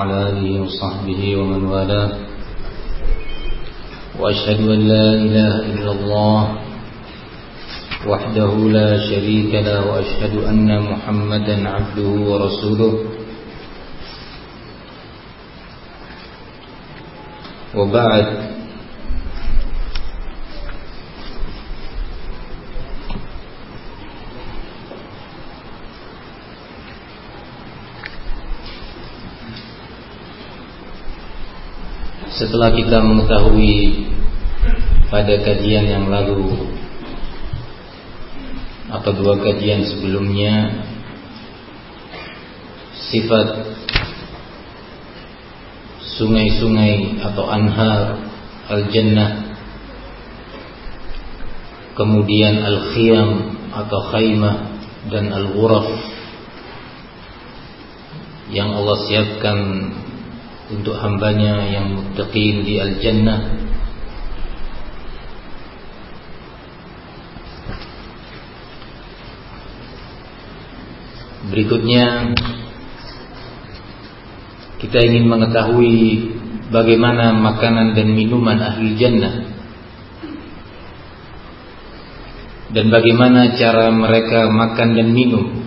على آله وصحبه ومن والاه. وأشهد أن لا إله إلا الله وحده لا شريك له وأشهد أن محمدا عبده ورسوله. وبعد Setelah kita mengetahui pada kajian yang lalu atau dua kajian sebelumnya sifat sungai-sungai atau anhar al-jannah kemudian al-khiyam atau khaymah dan al-ghuraf yang Allah siapkan untuk hambanya yang muttaqin di al-jannah. Berikutnya kita ingin mengetahui bagaimana makanan dan minuman ahli jannah dan bagaimana cara mereka makan dan minum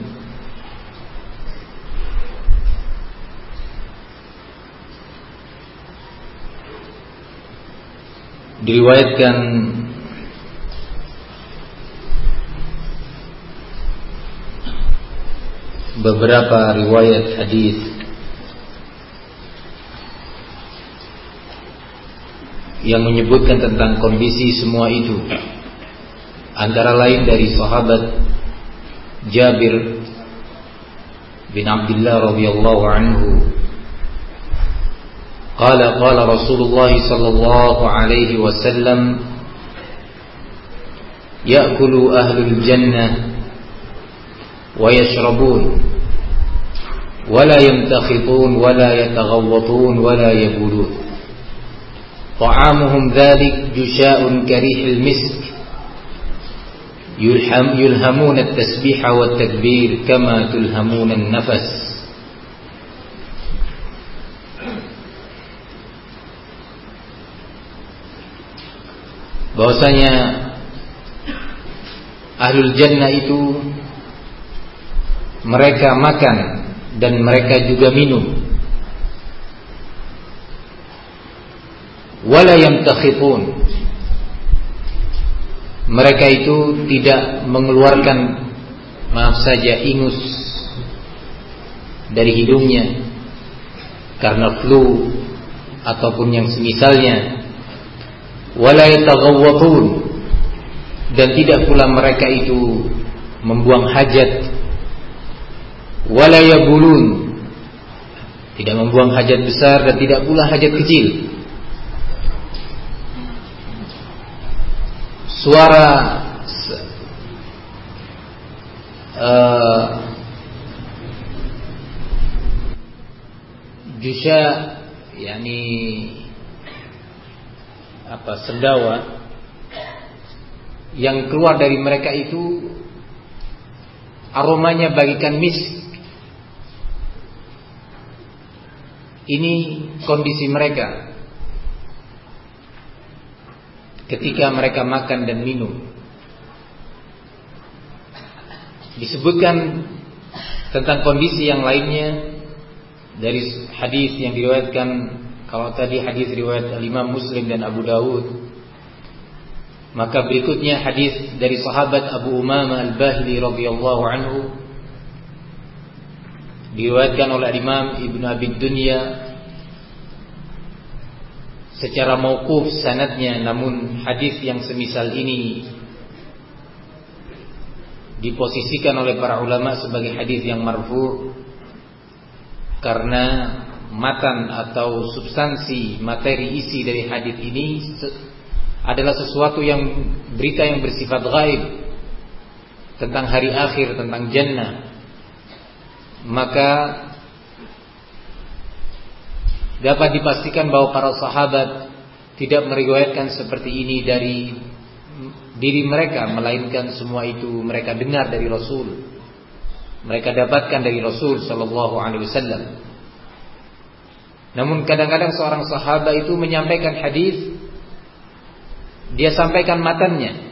diriwayatkan beberapa riwayat hadis. Yang menyebutkan tentang kondisi semua itu. Antara lain dari sahabat Jabir bin Abdullah radhiyallahu anhu قال قال رسول الله صلى الله عليه وسلم يأكل أهل الجنة ويشربون ولا يمتخطون ولا يتغوطون ولا يبولون. طعامهم ذلك جشاء كريح المسك يلهم يلهمون التسبيح والتكبير كما تلهمون النفس. Bahwasanya ahlul jannah itu mereka makan dan mereka juga minum. Wala yamtakhitun mereka itu tidak mengeluarkan maaf saja ingus dari hidungnya karena flu ataupun yang semisalnya wala dan tidak pula mereka itu membuang hajat. Wala yabulun. Tidak membuang hajat besar dan tidak pula hajat kecil. Suara uh, jusha yakni apa sendawa yang keluar dari mereka itu aromanya bagikan misk. Ini kondisi mereka ketika mereka makan dan minum. Disebutkan tentang kondisi yang lainnya dari hadis yang diriwayatkan kalau tadi hadis riwayat Imam Muslim dan Abu Dawud Maka berikutnya hadis dari sahabat Abu Umama Al-Bahili radhiyallahu anhu diriwayatkan oleh Imam Ibnu Abi Dunya secara mauquf sanadnya namun hadis yang semisal ini diposisikan oleh para ulama sebagai hadis yang marfu karena matan atau substansi materi isi dari hadis ini adalah sesuatu yang berita yang bersifat gaib tentang hari akhir, tentang jannah. Maka dapat dipastikan bahwa para sahabat tidak meriwayatkan seperti ini dari diri mereka melainkan semua itu mereka dengar dari Rasul. Mereka dapatkan dari Rasul sallallahu alaihi wasallam. Namun kadang-kadang seorang sahabat itu menyampaikan hadis dia sampaikan matannya.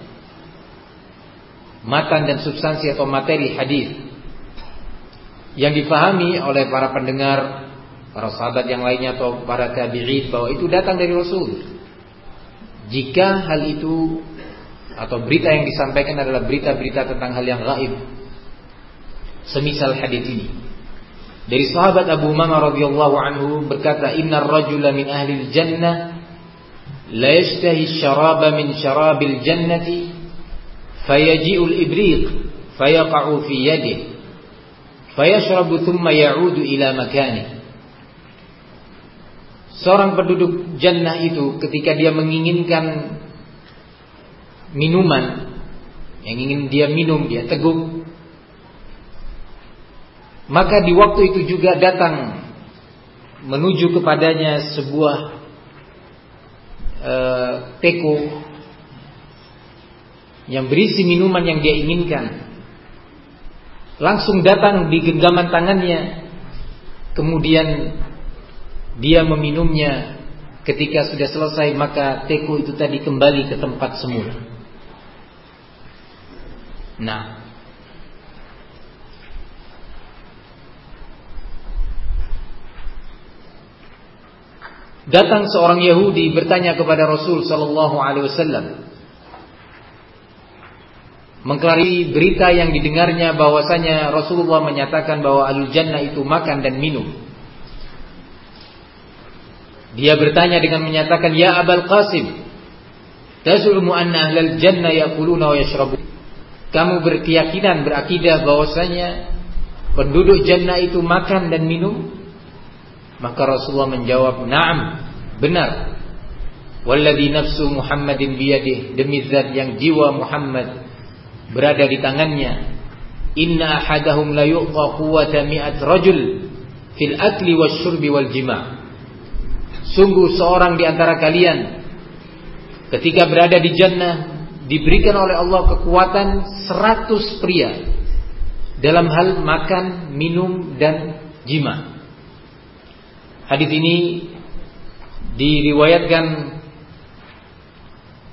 Matan dan substansi atau materi hadis yang difahami oleh para pendengar, para sahabat yang lainnya atau para tabi'in bahwa itu datang dari Rasul. Jika hal itu atau berita yang disampaikan adalah berita-berita tentang hal yang gaib. Semisal hadis ini. Dari sahabat Abu Umamah radhiyallahu anhu berkata, "Innar rajula min ahli jannah la yashtahi syaraba min syarabil jannati fayaji'ul ibriq fayaqa'u fi yadihi fayashrabu thumma ya'udu ila makani." Seorang penduduk jannah itu ketika dia menginginkan minuman yang ingin dia minum, dia teguk maka di waktu itu juga datang menuju kepadanya sebuah uh, teko yang berisi minuman yang dia inginkan. Langsung datang di genggaman tangannya. Kemudian dia meminumnya. Ketika sudah selesai maka teko itu tadi kembali ke tempat semula. Nah, Datang seorang Yahudi bertanya kepada Rasul sallallahu alaihi wasallam. Mengklari berita yang didengarnya bahwasanya Rasulullah menyatakan bahwa al jannah itu makan dan minum. Dia bertanya dengan menyatakan, "Ya Abul Qasim, tazulmu anna ahlal jannah yaquluna wa yashrabun?" Kamu berkeyakinan berakidah bahwasanya penduduk jannah itu makan dan minum? Maka Rasulullah menjawab, "Na'am, benar." Walladhi nafsu Muhammadin biyadih Demi zat yang jiwa Muhammad Berada di tangannya. Inna ahadahum la yu'ta quwata mi'at rajul Fil akli wa syurbi wal jima' Sungguh seorang di antara kalian Ketika berada di jannah Diberikan oleh Allah kekuatan seratus pria Dalam hal makan, minum, dan jima' Hadis ini diriwayatkan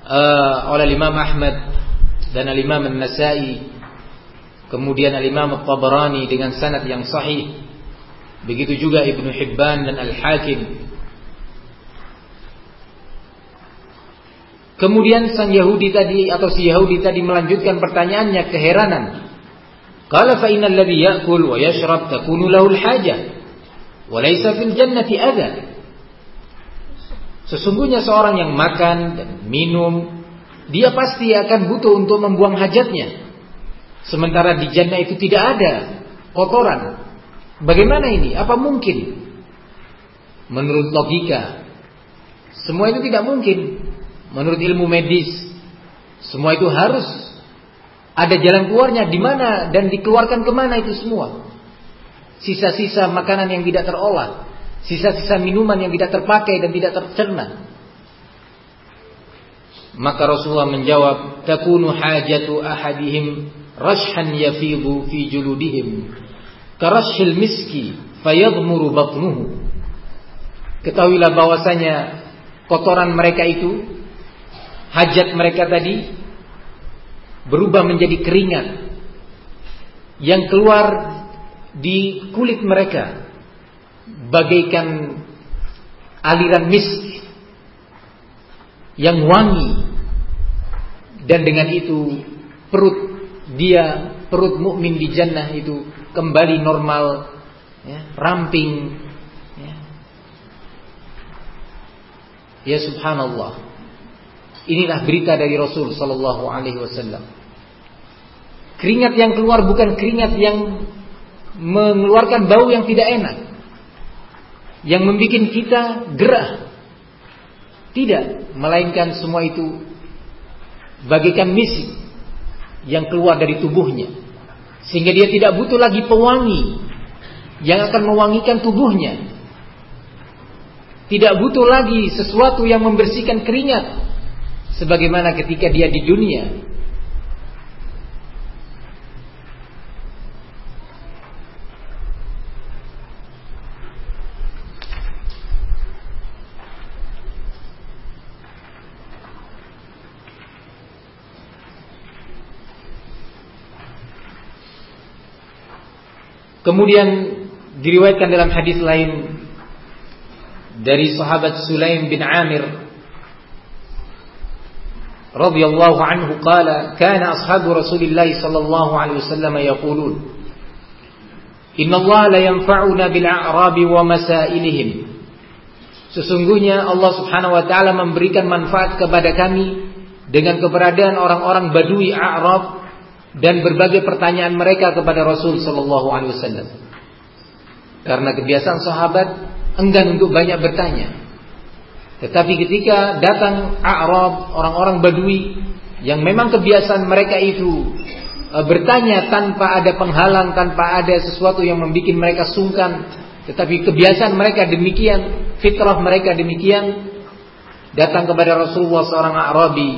uh, oleh Imam Ahmad dan Imam An-Nasai kemudian Imam At-Tabarani dengan sanad yang sahih begitu juga Ibnu Hibban dan Al-Hakim Kemudian sang Yahudi tadi atau si Yahudi tadi melanjutkan pertanyaannya keheranan. Qala fa innal ladzi ya'kul wa yashrab takunu lahu al-hajah. Walaysa fil jannati. Sesungguhnya seorang yang makan dan minum, dia pasti akan butuh untuk membuang hajatnya. Sementara di jannah itu tidak ada kotoran. Bagaimana ini? Apa mungkin? Menurut logika, semua itu tidak mungkin. Menurut ilmu medis, semua itu harus ada jalan keluarnya di mana dan dikeluarkan ke mana itu semua sisa-sisa makanan yang tidak terolah, sisa-sisa minuman yang tidak terpakai dan tidak tercerna. Maka Rasulullah menjawab, "Takunu hajatu ahadihim rashan yafidu fi juludihim, karashil miski fayadmuru batnuhu." Ketahuilah bahwasanya kotoran mereka itu, hajat mereka tadi berubah menjadi keringat yang keluar di kulit mereka. Bagaikan aliran misk yang wangi. Dan dengan itu perut dia perut mukmin di jannah itu kembali normal ya, ramping ya. ya subhanallah. Inilah berita dari Rasul sallallahu alaihi wasallam. Keringat yang keluar bukan keringat yang mengeluarkan bau yang tidak enak yang membuat kita gerah. Tidak melainkan semua itu bagaikan misi yang keluar dari tubuhnya. Sehingga dia tidak butuh lagi pewangi yang akan mewangikan tubuhnya. Tidak butuh lagi sesuatu yang membersihkan keringat sebagaimana ketika dia di dunia Kemudian diriwayatkan dalam hadis lain dari sahabat Sulaim bin Amir radhiyallahu anhu qala kana ashabu Rasulillah sallallahu alaihi wasallam yaqulun Inna Allah la yanfa'una bil a'rabi wa masailihim Sesungguhnya Allah Subhanahu wa taala memberikan manfaat kepada kami dengan keberadaan orang-orang Badui A'rab dan berbagai pertanyaan mereka kepada Rasul sallallahu alaihi wasallam. Karena kebiasaan sahabat enggan untuk banyak bertanya. Tetapi ketika datang A'rab, orang-orang Badui yang memang kebiasaan mereka itu e, bertanya tanpa ada penghalang, tanpa ada sesuatu yang membuat mereka sungkan, tetapi kebiasaan mereka demikian, fitrah mereka demikian, datang kepada Rasulullah seorang Arabi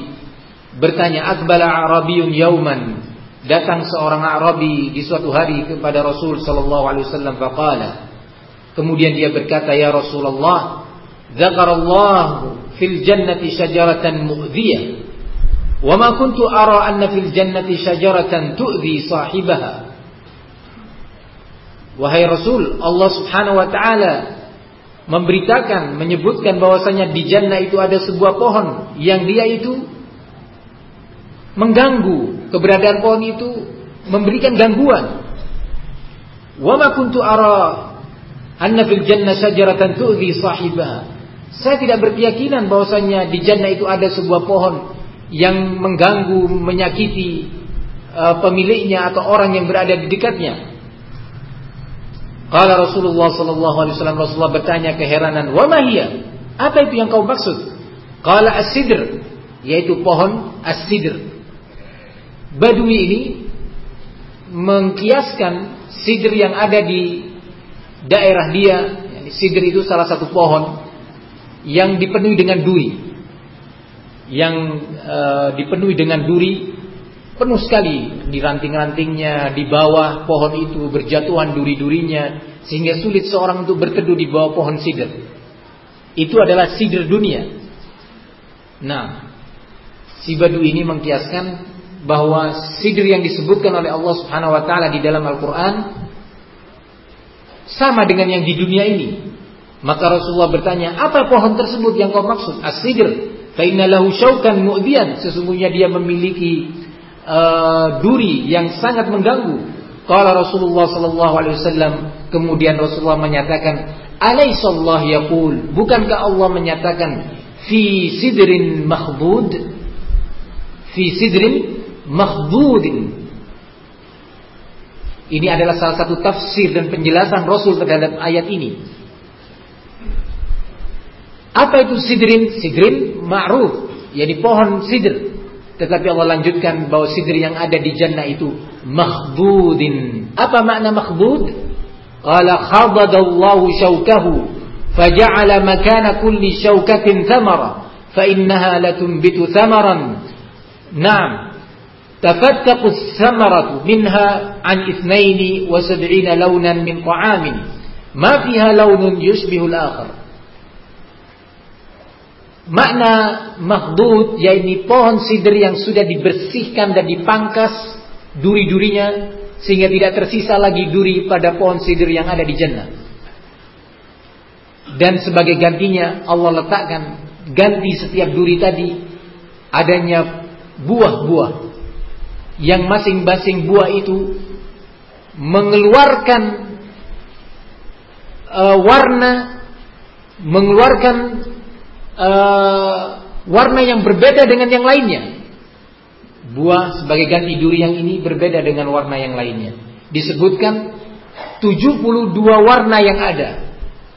bertanya akbala Arabiyun yauman datang seorang Arabi di suatu hari kepada Rasul sallallahu alaihi wasallam faqala. Kemudian dia berkata ya Rasulullah dzakarallahu fil jannati syajaratan mu'dhiyah wa ma kuntu ara anna fil jannati syajaratan tu'dhi sahibaha. Wahai Rasul Allah Subhanahu wa taala memberitakan menyebutkan bahwasanya di jannah itu ada sebuah pohon yang dia itu mengganggu keberadaan pohon itu memberikan gangguan. Wa ma kuntu ara anna fil jannah syajaratan tu'dhi sahibaha. Saya tidak berkeyakinan bahwasanya di jannah itu ada sebuah pohon yang mengganggu, menyakiti uh, pemiliknya atau orang yang berada di dekatnya. Qala Rasulullah sallallahu alaihi wasallam Rasulullah bertanya keheranan, "Wa ma hiya?" Apa itu yang kau maksud? Qala as-sidr, yaitu pohon as-sidr. Badui ini mengkiaskan sidr yang ada di daerah dia. Sidr itu salah satu pohon yang dipenuhi dengan duri. Yang e, dipenuhi dengan duri penuh sekali di ranting-rantingnya, di bawah pohon itu berjatuhan duri-durinya sehingga sulit seorang untuk berteduh di bawah pohon sidr. Itu adalah sidr dunia. Nah, si badu ini mengkiaskan bahwa sidr yang disebutkan oleh Allah Subhanahu wa taala di dalam Al-Qur'an sama dengan yang di dunia ini. Maka Rasulullah bertanya, "Apa pohon tersebut yang kau maksud?" As-sidr. Fa inna lahu syaukan mu'diyan. Sesungguhnya dia memiliki uh, duri yang sangat mengganggu. Qala Rasulullah sallallahu alaihi wasallam, kemudian Rasulullah menyatakan, "Alaisallah yaqul?" Bukankah Allah menyatakan fi sidrin mahbud? Fi sidrin makhdudin. Ini adalah salah satu tafsir dan penjelasan Rasul terhadap ayat ini. Apa itu sidrin? Sidrin ma'ruf, yakni pohon sidr. Tetapi Allah lanjutkan bahwa sidr yang ada di jannah itu makhdudin. Apa makna makhdud? Qala khadadallahu syaukahu faja'ala makana kulli syaukatin thamara fa innaha latumbitu thamaran. Naam, تفتق الثمرة منها عن اثنين وسبعين لونا من طعام ما فيها لون يشبه الآخر Makna makhdud yaitu pohon sidr yang sudah dibersihkan dan dipangkas duri-durinya sehingga tidak tersisa lagi duri pada pohon sidr yang ada di jannah. Dan sebagai gantinya Allah letakkan ganti setiap duri tadi adanya buah-buah yang masing-masing buah itu mengeluarkan uh, warna mengeluarkan uh, warna yang berbeda dengan yang lainnya. Buah sebagai ganti duri yang ini berbeda dengan warna yang lainnya. Disebutkan 72 warna yang ada.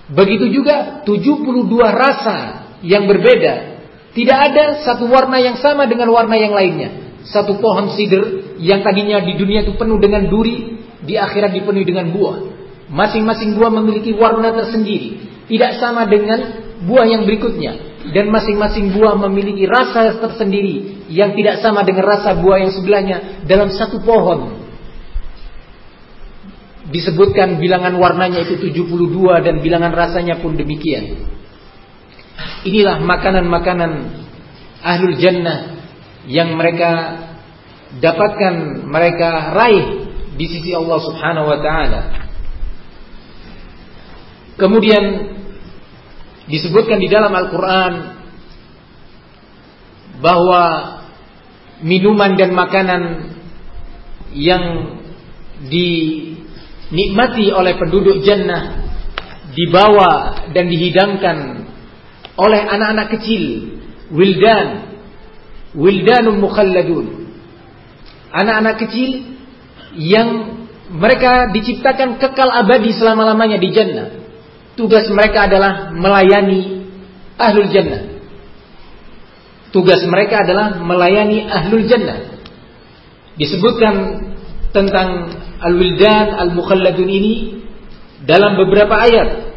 Begitu juga 72 rasa yang berbeda. Tidak ada satu warna yang sama dengan warna yang lainnya satu pohon sidr yang tadinya di dunia itu penuh dengan duri, di akhirat dipenuhi dengan buah. Masing-masing buah memiliki warna tersendiri, tidak sama dengan buah yang berikutnya. Dan masing-masing buah memiliki rasa tersendiri yang tidak sama dengan rasa buah yang sebelahnya dalam satu pohon. Disebutkan bilangan warnanya itu 72 dan bilangan rasanya pun demikian. Inilah makanan-makanan ahlul jannah yang mereka dapatkan mereka raih di sisi Allah Subhanahu wa taala. Kemudian disebutkan di dalam Al-Quran bahwa minuman dan makanan yang dinikmati oleh penduduk jannah dibawa dan dihidangkan oleh anak-anak kecil wildan wildanun mukhalladun anak-anak kecil yang mereka diciptakan kekal abadi selama-lamanya di jannah Tugas mereka adalah melayani ahlul jannah. Tugas mereka adalah melayani ahlul jannah. Disebutkan tentang al-wildan al-mukhalladun ini dalam beberapa ayat.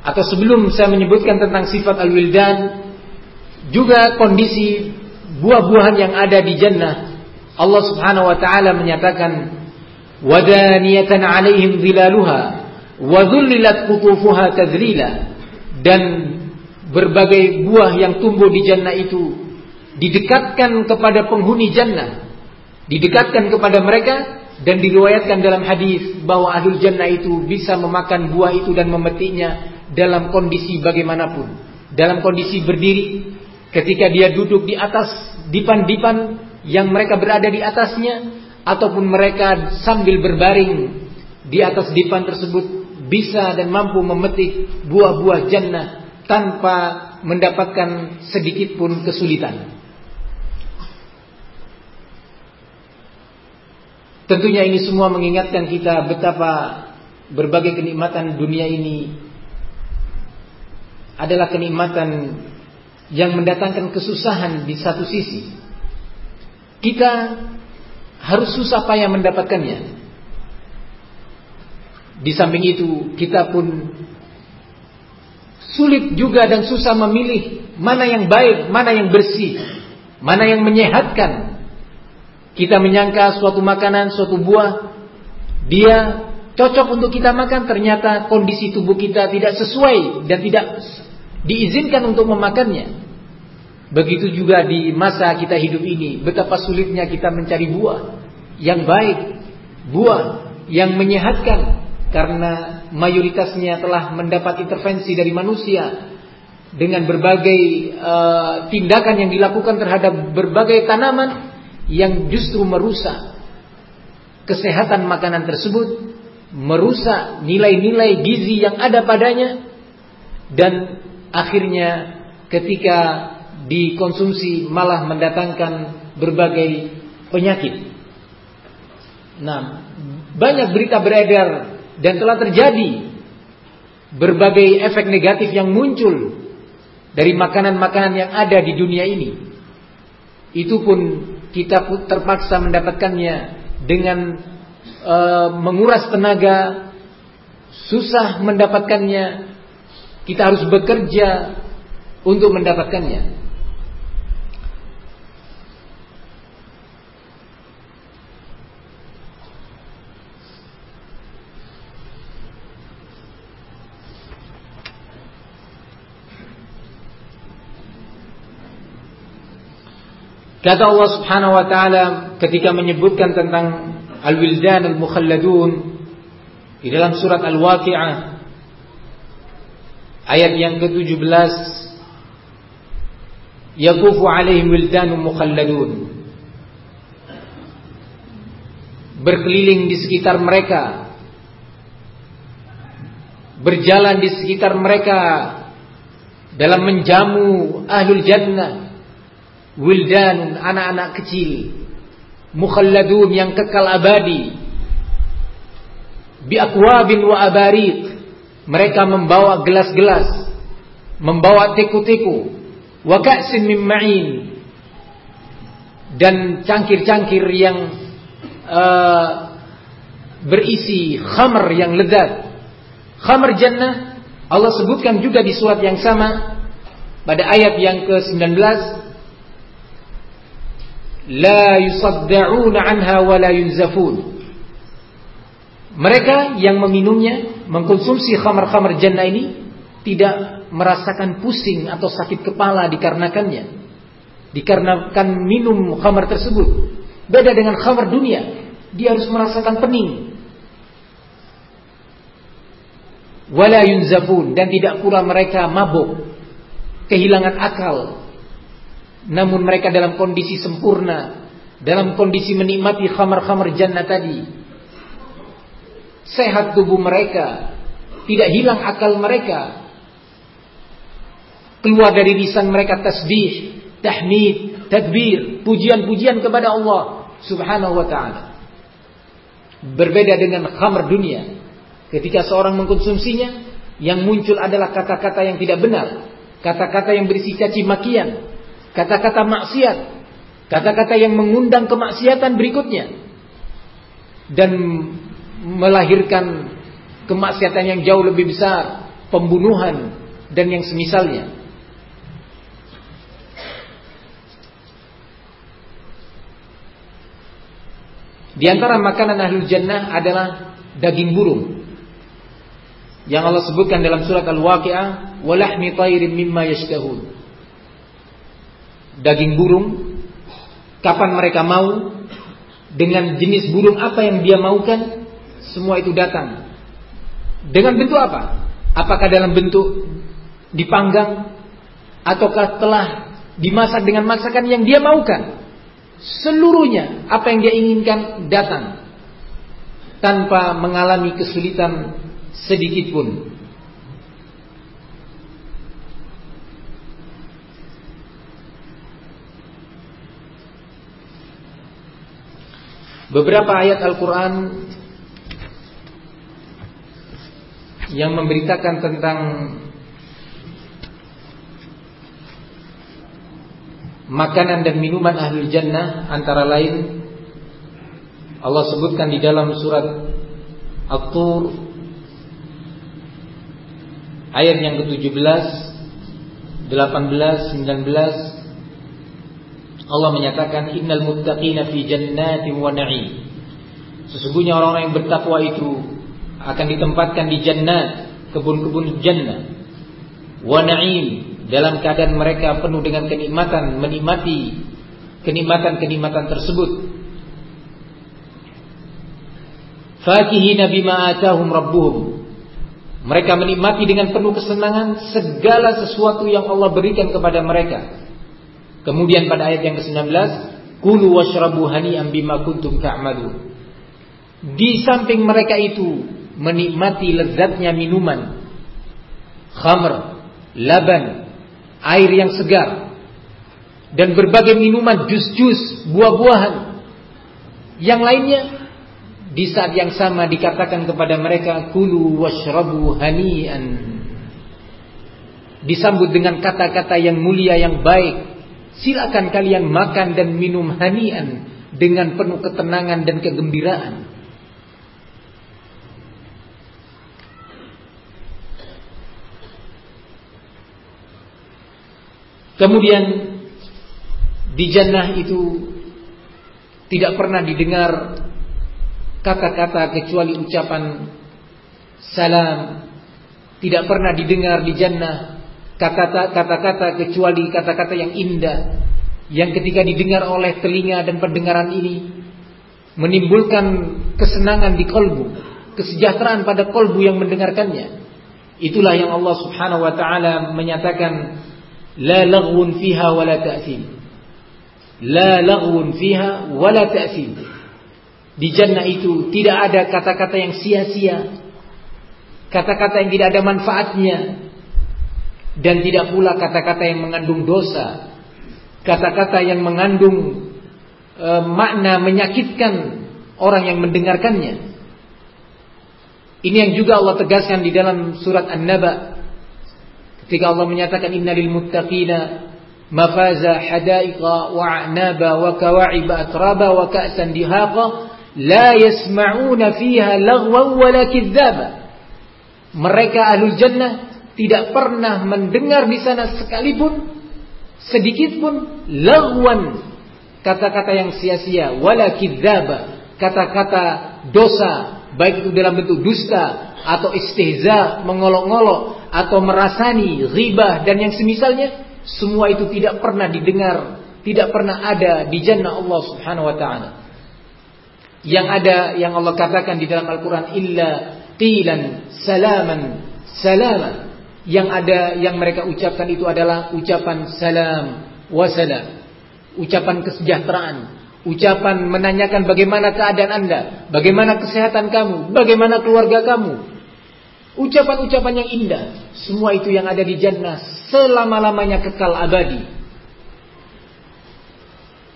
Atau sebelum saya menyebutkan tentang sifat al-wildan, juga kondisi buah-buahan yang ada di jannah. Allah Subhanahu wa taala menyatakan wadaniyatan alaihim zilaluha wa dhullilat qutufuha tadlila dan berbagai buah yang tumbuh di jannah itu didekatkan kepada penghuni jannah didekatkan kepada mereka dan diriwayatkan dalam hadis bahwa ahlul jannah itu bisa memakan buah itu dan memetiknya dalam kondisi bagaimanapun dalam kondisi berdiri ketika dia duduk di atas dipan-dipan yang mereka berada di atasnya ataupun mereka sambil berbaring di atas dipan tersebut bisa dan mampu memetik buah-buah jannah tanpa mendapatkan sedikit pun kesulitan. Tentunya ini semua mengingatkan kita betapa berbagai kenikmatan dunia ini adalah kenikmatan yang mendatangkan kesusahan di satu sisi. Kita harus susah payah mendapatkannya. Di samping itu kita pun sulit juga dan susah memilih mana yang baik, mana yang bersih, mana yang menyehatkan. Kita menyangka suatu makanan, suatu buah dia cocok untuk kita makan, ternyata kondisi tubuh kita tidak sesuai dan tidak diizinkan untuk memakannya. Begitu juga di masa kita hidup ini, betapa sulitnya kita mencari buah yang baik, buah yang menyehatkan karena mayoritasnya telah mendapat intervensi dari manusia dengan berbagai uh, tindakan yang dilakukan terhadap berbagai tanaman yang justru merusak kesehatan makanan tersebut, merusak nilai-nilai gizi yang ada padanya dan akhirnya ketika dikonsumsi malah mendatangkan berbagai penyakit. Nah, banyak berita beredar dan telah terjadi berbagai efek negatif yang muncul dari makanan-makanan yang ada di dunia ini. Itu pun kita terpaksa mendapatkannya dengan e, menguras tenaga, susah mendapatkannya. Kita harus bekerja untuk mendapatkannya. Kata Allah Subhanahu wa taala ketika menyebutkan tentang al-wildan al-mukhalladun di dalam surat Al-Waqi'ah ayat yang ke-17. Yaqufu alaihim wildanun mukhalladun. Berkeliling di sekitar mereka. Berjalan di sekitar mereka dalam menjamu ahlul jannah. Wildan anak-anak kecil. Mukhalladun yang kekal abadi. Bi akwabin wa abarik mereka membawa gelas-gelas membawa tiku-tiku wa ka'sin min ma'in dan cangkir-cangkir yang uh, berisi khamr yang lezat khamr jannah Allah sebutkan juga di surat yang sama pada ayat yang ke-19 la yusadda'una anha wa la yunzafun. Mereka yang meminumnya, mengkonsumsi khamar-khamar jannah ini tidak merasakan pusing atau sakit kepala dikarenakannya. Dikarenakan minum khamar tersebut. Beda dengan khamar dunia, dia harus merasakan pening. wala yunzafun dan tidak pula mereka mabuk, kehilangan akal. Namun mereka dalam kondisi sempurna, dalam kondisi menikmati khamar-khamar jannah tadi. Sehat tubuh mereka, tidak hilang akal mereka. Keluar dari lisan mereka tasbih, tahmid, tadbir, pujian-pujian kepada Allah Subhanahu wa taala. Berbeda dengan khamr dunia. Ketika seorang mengkonsumsinya, yang muncul adalah kata-kata yang tidak benar, kata-kata yang berisi caci makian, kata-kata maksiat, kata-kata yang mengundang kemaksiatan berikutnya, dan melahirkan kemaksiatan yang jauh lebih besar, pembunuhan dan yang semisalnya. Di antara makanan ahlul jannah adalah daging burung yang Allah sebutkan dalam surat Al-Waqi'ah walahmi tayrin mimma yashtahun daging burung kapan mereka mau dengan jenis burung apa yang dia maukan semua itu datang. Dengan bentuk apa? Apakah dalam bentuk dipanggang ataukah telah dimasak dengan masakan yang dia maukan? Seluruhnya apa yang dia inginkan datang. Tanpa mengalami kesulitan sedikit pun. Beberapa ayat Al-Quran yang memberitakan tentang makanan dan minuman ahlul jannah antara lain Allah sebutkan di dalam surat At-Tur ayat yang ke-17, 18, 19 Allah menyatakan innal muttaqina fi jannatin wa na'im. Sesungguhnya orang-orang yang bertakwa itu akan ditempatkan di jannat, kebun-kebun jannah. Wa na'im dalam keadaan mereka penuh dengan kenikmatan, menikmati kenikmatan-kenikmatan tersebut. Fakihina bima atahum rabbuhum mereka menikmati dengan penuh kesenangan segala sesuatu yang Allah berikan kepada mereka. Kemudian pada ayat yang ke-19, Kulu washrabu hani'an bima. Di samping mereka itu menikmati lezatnya minuman, khamr, laban, air yang segar, dan berbagai minuman jus-jus, buah-buahan. Yang lainnya di saat yang sama dikatakan kepada mereka kulu washrabu hanian. Disambut dengan kata-kata yang mulia yang baik. Silakan kalian makan dan minum hanian dengan penuh ketenangan dan kegembiraan Kemudian di jannah itu tidak pernah didengar kata-kata kecuali ucapan salam. Tidak pernah didengar di jannah kata-kata kecuali kata-kata yang indah. Yang ketika didengar oleh telinga dan pendengaran ini menimbulkan kesenangan di kolbu kesejahteraan pada kolbu yang mendengarkannya. Itulah yang Allah Subhanahu wa taala menyatakan la laghun fiha wala ta'thim la laghun fiha wala ta'thim di jannah itu tidak ada kata-kata yang sia-sia. Kata-kata yang tidak ada manfaatnya. Dan tidak pula kata-kata yang mengandung dosa. Kata-kata yang mengandung e, makna menyakitkan orang yang mendengarkannya. Ini yang juga Allah tegaskan di dalam surat An-Naba. Ketika Allah menyatakan innalil muttaqina mafaza hadaiqa wa a'naba wa kawa'iba atraba wa ka'san dihaqa la yasma'una fiha laghwan wala kidzaba. Mereka ahlul jannah tidak pernah mendengar di sana sekalipun sedikit pun laghwan kata-kata yang sia-sia wala kidzaba, kata-kata dosa baik itu dalam bentuk dusta atau istihza, mengolok-olok atau merasani, ghibah dan yang semisalnya semua itu tidak pernah didengar, tidak pernah ada di jannah Allah Subhanahu wa taala. Yang ada yang Allah katakan di dalam Al-Quran illa qilan salaman salama. Yang ada yang mereka ucapkan itu adalah ucapan salam wasalam. Ucapan kesejahteraan, ucapan menanyakan bagaimana keadaan Anda, bagaimana kesehatan kamu, bagaimana keluarga kamu. Ucapan-ucapan yang indah, semua itu yang ada di jannah selama-lamanya kekal abadi.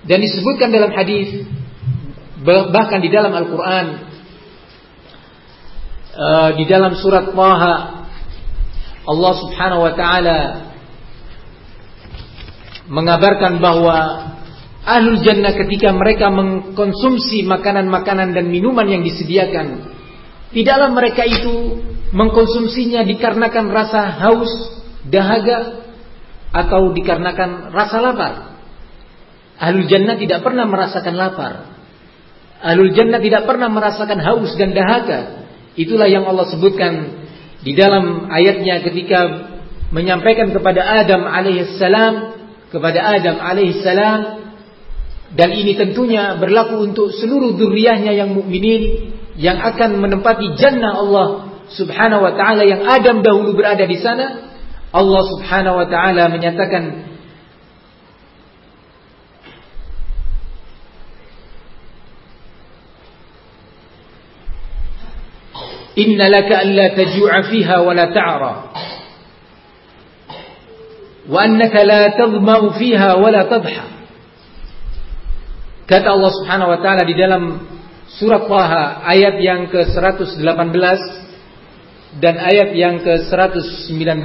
Dan disebutkan dalam hadis bahkan di dalam Al-Qur'an uh, di dalam surat Taha Allah Subhanahu wa taala mengabarkan bahwa ahlul jannah ketika mereka mengkonsumsi makanan-makanan dan minuman yang disediakan tidaklah mereka itu mengkonsumsinya dikarenakan rasa haus, dahaga atau dikarenakan rasa lapar. Ahlul jannah tidak pernah merasakan lapar. Ahlul jannah tidak pernah merasakan haus dan dahaga. Itulah yang Allah sebutkan di dalam ayatnya ketika menyampaikan kepada Adam alaihissalam kepada Adam alaihissalam dan ini tentunya berlaku untuk seluruh zuriyahnya yang mukminin yang akan menempati jannah Allah Subhanahu wa taala yang Adam dahulu berada di sana Allah Subhanahu wa taala menyatakan Inna laka alla tajua fiha wa la ta'ra. Wa annaka la tadma'u fiha wa la tadha. Kata Allah Subhanahu wa taala di dalam surat Taha ayat yang ke-118 dan ayat yang ke-119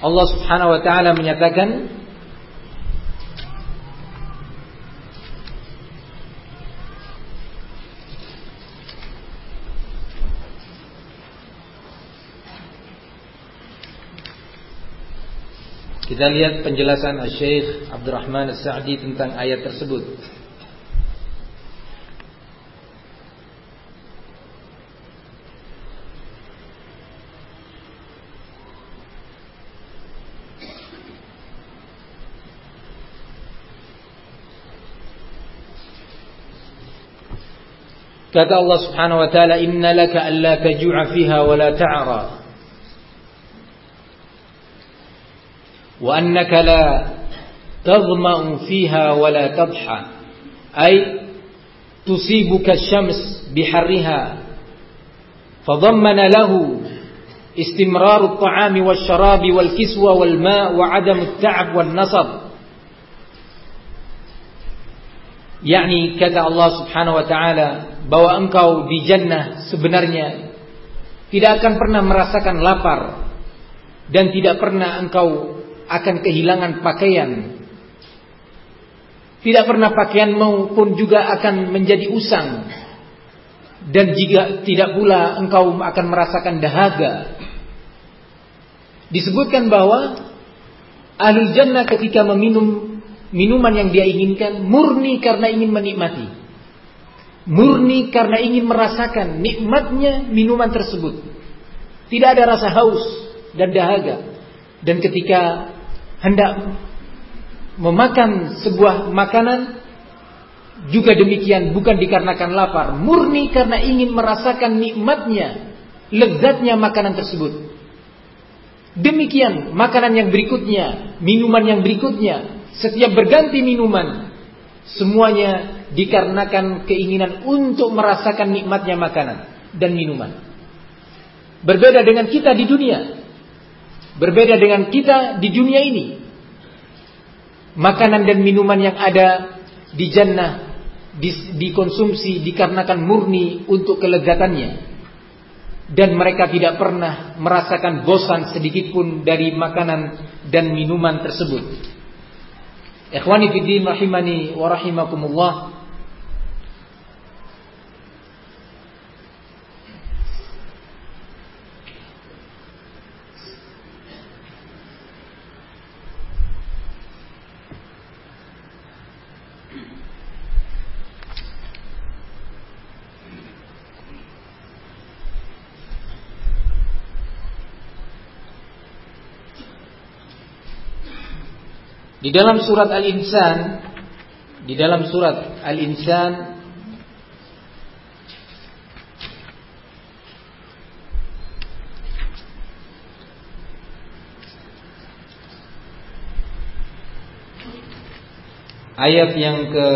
Allah Subhanahu wa taala menyatakan Kita lihat penjelasan Syekh Abdurrahman As-Sa'di tentang ayat tersebut. Kata Allah Subhanahu wa taala, "Inna laka alla tajua fiha wa la ta'ra." وأنك لا تظمأ فيها ولا تضحى أي تصيبك الشمس بحرها فضمن له استمرار الطعام والشراب والكسوة والماء وعدم التعب والنصب yakni kata Allah Subhanahu wa taala bahwa engkau di jannah sebenarnya tidak akan pernah merasakan lapar dan tidak pernah engkau akan kehilangan pakaian. Tidak pernah pakaian maupun juga akan menjadi usang. Dan jika tidak pula engkau akan merasakan dahaga. Disebutkan bahwa ahli Jannah ketika meminum minuman yang dia inginkan murni karena ingin menikmati. Murni karena ingin merasakan nikmatnya minuman tersebut. Tidak ada rasa haus dan dahaga. Dan ketika hendak memakan sebuah makanan juga demikian bukan dikarenakan lapar, murni karena ingin merasakan nikmatnya, lezatnya makanan tersebut. Demikian makanan yang berikutnya, minuman yang berikutnya, setiap berganti minuman, semuanya dikarenakan keinginan untuk merasakan nikmatnya makanan dan minuman. Berbeda dengan kita di dunia. Berbeda dengan kita di dunia ini. Makanan dan minuman yang ada di jannah dikonsumsi dikarenakan murni untuk kelezatannya. Dan mereka tidak pernah merasakan bosan sedikit pun dari makanan dan minuman tersebut. Ikhwani fiddin rahimani wa rahimakumullah. Di dalam surat Al-Insan, di dalam surat Al-Insan ayat yang ke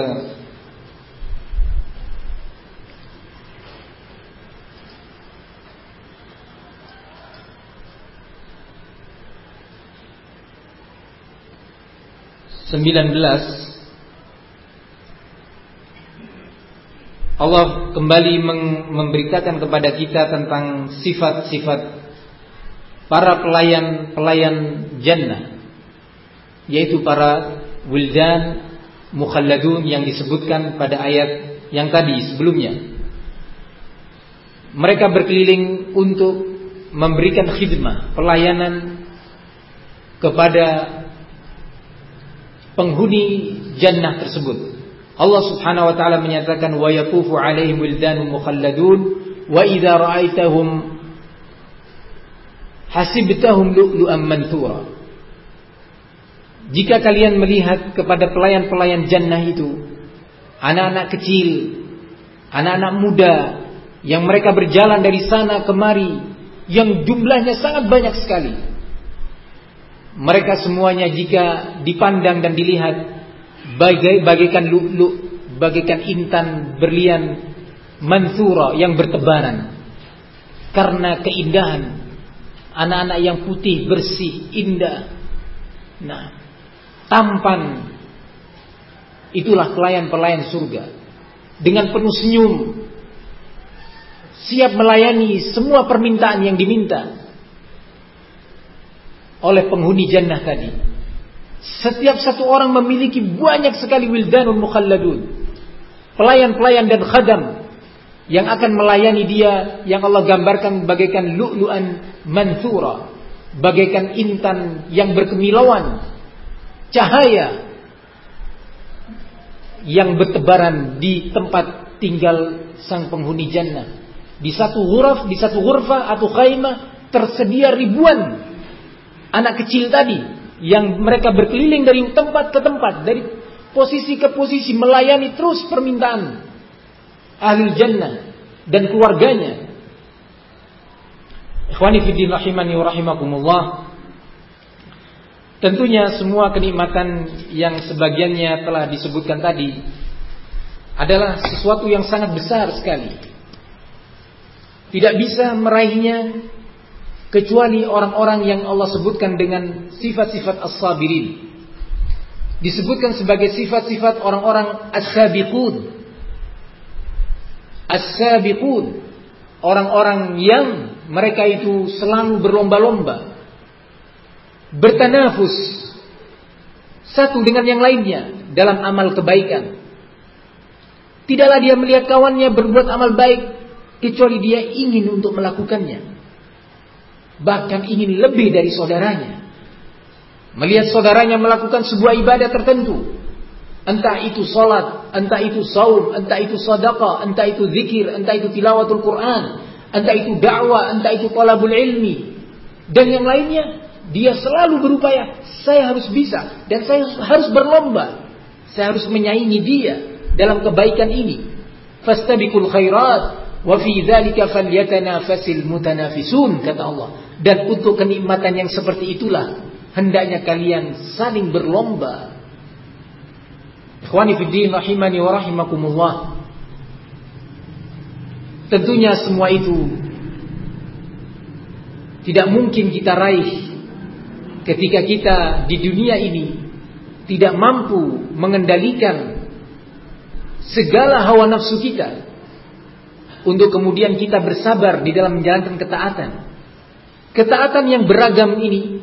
Allah kembali memberitakan kepada kita tentang sifat-sifat para pelayan-pelayan jannah yaitu para wildan mukhalladun yang disebutkan pada ayat yang tadi sebelumnya. Mereka berkeliling untuk memberikan khidmah, pelayanan kepada penghuni jannah tersebut. Allah Subhanahu wa taala menyatakan wa yatufu alaihim wildanun mukhalladun wa idza ra'aitahum hasibtahum lu'lu'an manthura. Jika kalian melihat kepada pelayan-pelayan jannah itu, anak-anak kecil, anak-anak muda yang mereka berjalan dari sana kemari yang jumlahnya sangat banyak sekali. Mereka semuanya jika dipandang dan dilihat bagai bagaikan lu'lu' bagaikan intan berlian mansura yang bertebaran. Karena keindahan anak-anak yang putih bersih indah. Nah tampan. Itulah pelayan-pelayan surga. Dengan penuh senyum siap melayani semua permintaan yang diminta oleh penghuni jannah tadi setiap satu orang memiliki banyak sekali wildanun mukhalladun. Pelayan-pelayan dan khadam yang akan melayani dia yang Allah gambarkan bagaikan lu'lu'an manthura, bagaikan intan yang berkemilauan, cahaya yang bertebaran di tempat tinggal sang penghuni jannah. Di satu huruf, di satu hurfa atau khaimah tersedia ribuan anak kecil tadi yang mereka berkeliling dari tempat ke tempat, dari posisi ke posisi melayani terus permintaan ahli jannah dan keluarganya. Fiddin rahimani. Tentunya semua kenikmatan yang sebagiannya telah disebutkan tadi adalah sesuatu yang sangat besar sekali. Tidak bisa meraihnya kecuali orang-orang yang Allah sebutkan dengan sifat-sifat as-sabirin. Disebutkan sebagai sifat-sifat orang-orang as-sabiqun. As-sabiqun, orang-orang yang mereka itu selalu berlomba-lomba. Bertanafus satu dengan yang lainnya dalam amal kebaikan. Tidaklah dia melihat kawannya berbuat amal baik kecuali dia ingin untuk melakukannya bahkan ingin lebih dari saudaranya. Melihat saudaranya melakukan sebuah ibadah tertentu, entah itu salat, entah itu saum, entah itu sedekah, entah itu zikir, entah itu tilawatul Quran, entah itu dakwah, entah itu talabul ilmi dan yang lainnya, dia selalu berupaya saya harus bisa dan saya harus berlomba. Saya harus menyaingi dia dalam kebaikan ini. Fastabiqul khairat wa fi dzalika falyatanafasil mutanafisun kata Allah. Dan untuk kenikmatan yang seperti itulah hendaknya kalian saling berlomba. Ikhwani rahimani wa rahimakumullah. Tentunya semua itu tidak mungkin kita raih ketika kita di dunia ini tidak mampu mengendalikan segala hawa nafsu kita untuk kemudian kita bersabar di dalam menjalankan ketaatan. Ketaatan yang beragam ini,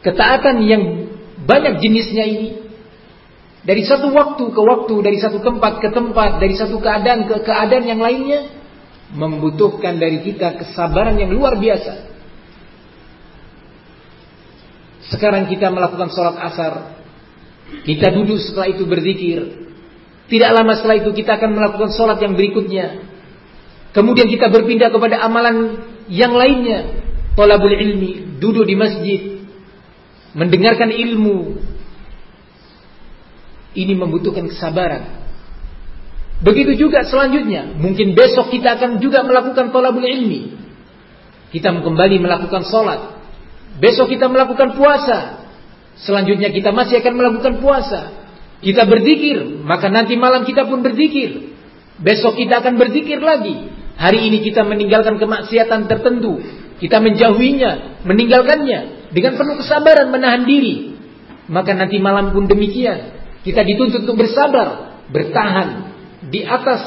ketaatan yang banyak jenisnya ini, dari satu waktu ke waktu, dari satu tempat ke tempat, dari satu keadaan ke keadaan yang lainnya, membutuhkan dari kita kesabaran yang luar biasa. Sekarang kita melakukan sholat asar, kita duduk setelah itu berzikir. Tidak lama setelah itu kita akan melakukan sholat yang berikutnya. Kemudian kita berpindah kepada amalan yang lainnya talabul ilmi, duduk di masjid, mendengarkan ilmu. Ini membutuhkan kesabaran. Begitu juga selanjutnya, mungkin besok kita akan juga melakukan talabul ilmi. Kita kembali melakukan sholat. Besok kita melakukan puasa. Selanjutnya kita masih akan melakukan puasa. Kita berzikir, maka nanti malam kita pun berzikir. Besok kita akan berzikir lagi. Hari ini kita meninggalkan kemaksiatan tertentu. Kita menjauhinya, meninggalkannya. Dengan penuh kesabaran menahan diri. Maka nanti malam pun demikian. Kita dituntut untuk bersabar. Bertahan. Di atas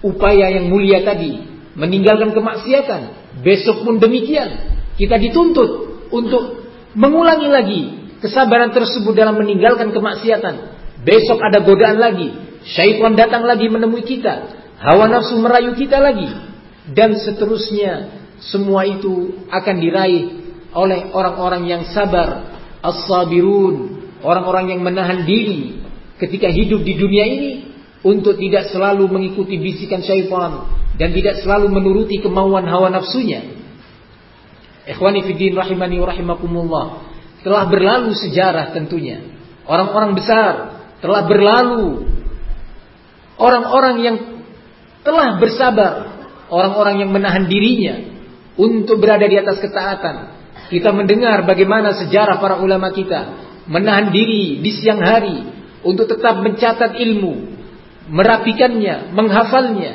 upaya yang mulia tadi. Meninggalkan kemaksiatan. Besok pun demikian. Kita dituntut untuk mengulangi lagi kesabaran tersebut dalam meninggalkan kemaksiatan. Besok ada godaan lagi. Syaitan datang lagi menemui kita. Hawa nafsu merayu kita lagi. Dan seterusnya. Semua itu akan diraih oleh orang-orang yang sabar. As-sabirun. Orang-orang yang menahan diri ketika hidup di dunia ini. Untuk tidak selalu mengikuti bisikan syaitan. Dan tidak selalu menuruti kemauan hawa nafsunya. Ikhwani fiddin rahimani wa rahimakumullah telah berlalu sejarah tentunya. Orang-orang besar telah berlalu. Orang-orang yang telah bersabar. Orang-orang yang menahan dirinya untuk berada di atas ketaatan. Kita mendengar bagaimana sejarah para ulama kita menahan diri di siang hari untuk tetap mencatat ilmu, merapikannya, menghafalnya,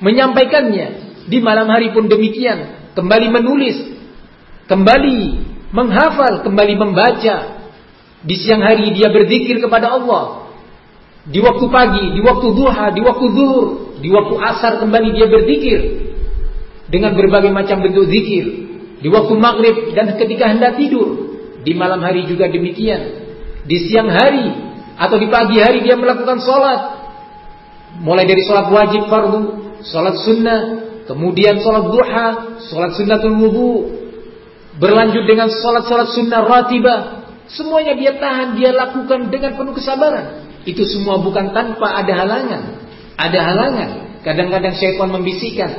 menyampaikannya. Di malam hari pun demikian, kembali menulis, kembali menghafal, kembali membaca. Di siang hari dia berzikir kepada Allah. Di waktu pagi, di waktu duha, di waktu zuhur, di waktu asar kembali dia berzikir dengan berbagai macam bentuk zikir. Di waktu maghrib dan ketika hendak tidur. Di malam hari juga demikian. Di siang hari atau di pagi hari dia melakukan sholat. Mulai dari sholat wajib fardu, sholat sunnah, kemudian sholat duha, sholat sunnatul wudu, Berlanjut dengan sholat-sholat sunnah ratibah. Semuanya dia tahan, dia lakukan dengan penuh kesabaran. Itu semua bukan tanpa ada halangan. Ada halangan. Kadang-kadang syaitan membisikkan.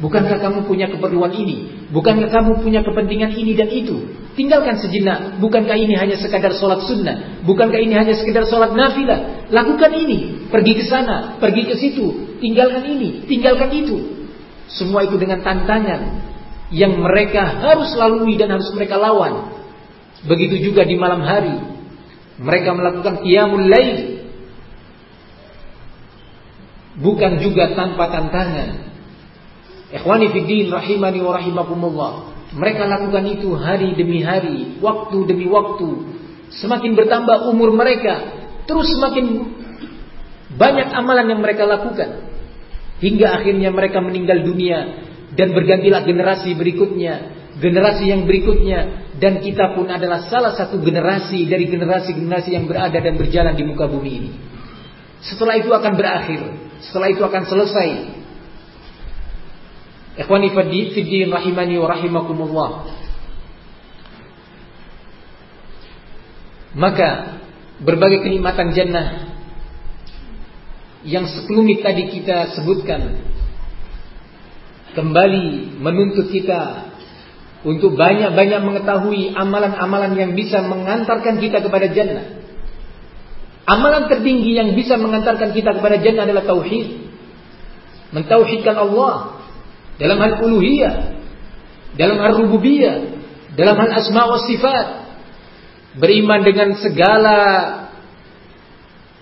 Bukankah kamu punya keperluan ini? Bukankah kamu punya kepentingan ini dan itu? Tinggalkan sejenak. Bukankah ini hanya sekadar sholat sunnah? Bukankah ini hanya sekedar sholat nafilah? Lakukan ini. Pergi ke sana, pergi ke situ. Tinggalkan ini, tinggalkan itu. Semua itu dengan tantangan yang mereka harus lalui dan harus mereka lawan. Begitu juga di malam hari. Mereka melakukan qiyamul lail. Bukan juga tanpa tantangan. Ikhwani fiddin rahimani wa rahimakumullah. Mereka lakukan itu hari demi hari, waktu demi waktu. Semakin bertambah umur mereka, terus semakin banyak amalan yang mereka lakukan. Hingga akhirnya mereka meninggal dunia dan bergantilah generasi berikutnya, generasi yang berikutnya dan kita pun adalah salah satu generasi dari generasi-generasi yang berada dan berjalan di muka bumi ini. Setelah itu akan berakhir, setelah itu akan selesai. Ikhwani fiddin rahimani wa rahimakumullah. Maka berbagai kenikmatan jannah yang sekelumit tadi kita sebutkan kembali menuntut kita untuk banyak-banyak mengetahui amalan-amalan yang bisa mengantarkan kita kepada jannah. Amalan tertinggi yang bisa mengantarkan kita kepada jannah adalah tauhid. Mentauhidkan Allah dalam hal uluhiyah, dalam hal rububiyah, dalam hal asma wa sifat. Beriman dengan segala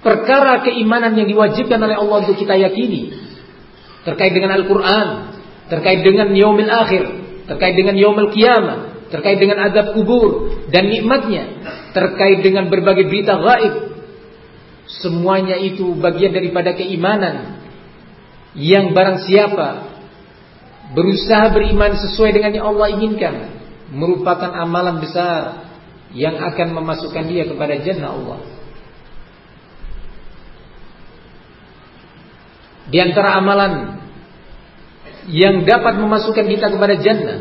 perkara keimanan yang diwajibkan oleh Allah untuk kita yakini. Terkait dengan Al-Quran, terkait dengan yaumil akhir, terkait dengan yaumil kiamah, terkait dengan adab kubur dan nikmatnya, terkait dengan berbagai berita gaib. Semuanya itu bagian daripada keimanan. Yang barang siapa berusaha beriman sesuai dengan yang Allah inginkan merupakan amalan besar yang akan memasukkan dia kepada jannah Allah. Di antara amalan yang dapat memasukkan kita kepada jannah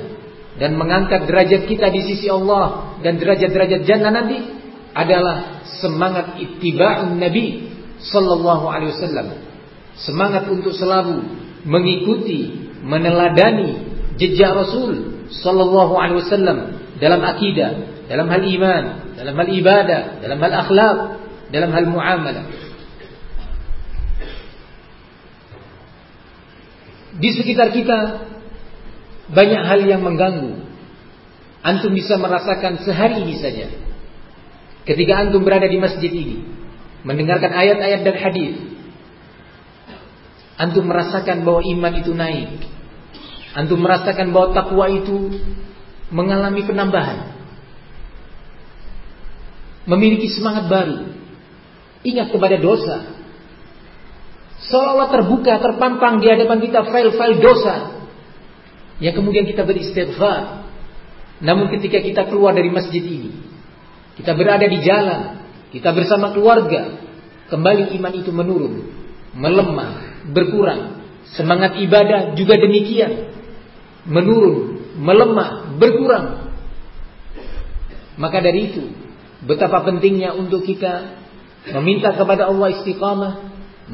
dan mengangkat derajat kita di sisi Allah dan derajat-derajat jannah nanti adalah semangat ittiba'un nabi sallallahu alaihi wasallam. Semangat untuk selalu mengikuti, meneladani jejak Rasul sallallahu alaihi wasallam dalam akidah, dalam hal iman, dalam hal ibadah, dalam hal akhlak, dalam hal muamalah. Di sekitar kita banyak hal yang mengganggu. Antum bisa merasakan sehari ini saja. Ketika antum berada di masjid ini, mendengarkan ayat-ayat dan hadis, antum merasakan bahwa iman itu naik. Antum merasakan bahwa takwa itu mengalami penambahan. Memiliki semangat baru. Ingat kepada dosa. Seolah-olah terbuka, terpampang di hadapan kita file-file dosa. Yang kemudian kita beristighfar. Namun ketika kita keluar dari masjid ini, kita berada di jalan, kita bersama keluarga, kembali iman itu menurun, melemah, berkurang. Semangat ibadah juga demikian, menurun, melemah, berkurang. Maka dari itu, betapa pentingnya untuk kita meminta kepada Allah istiqamah,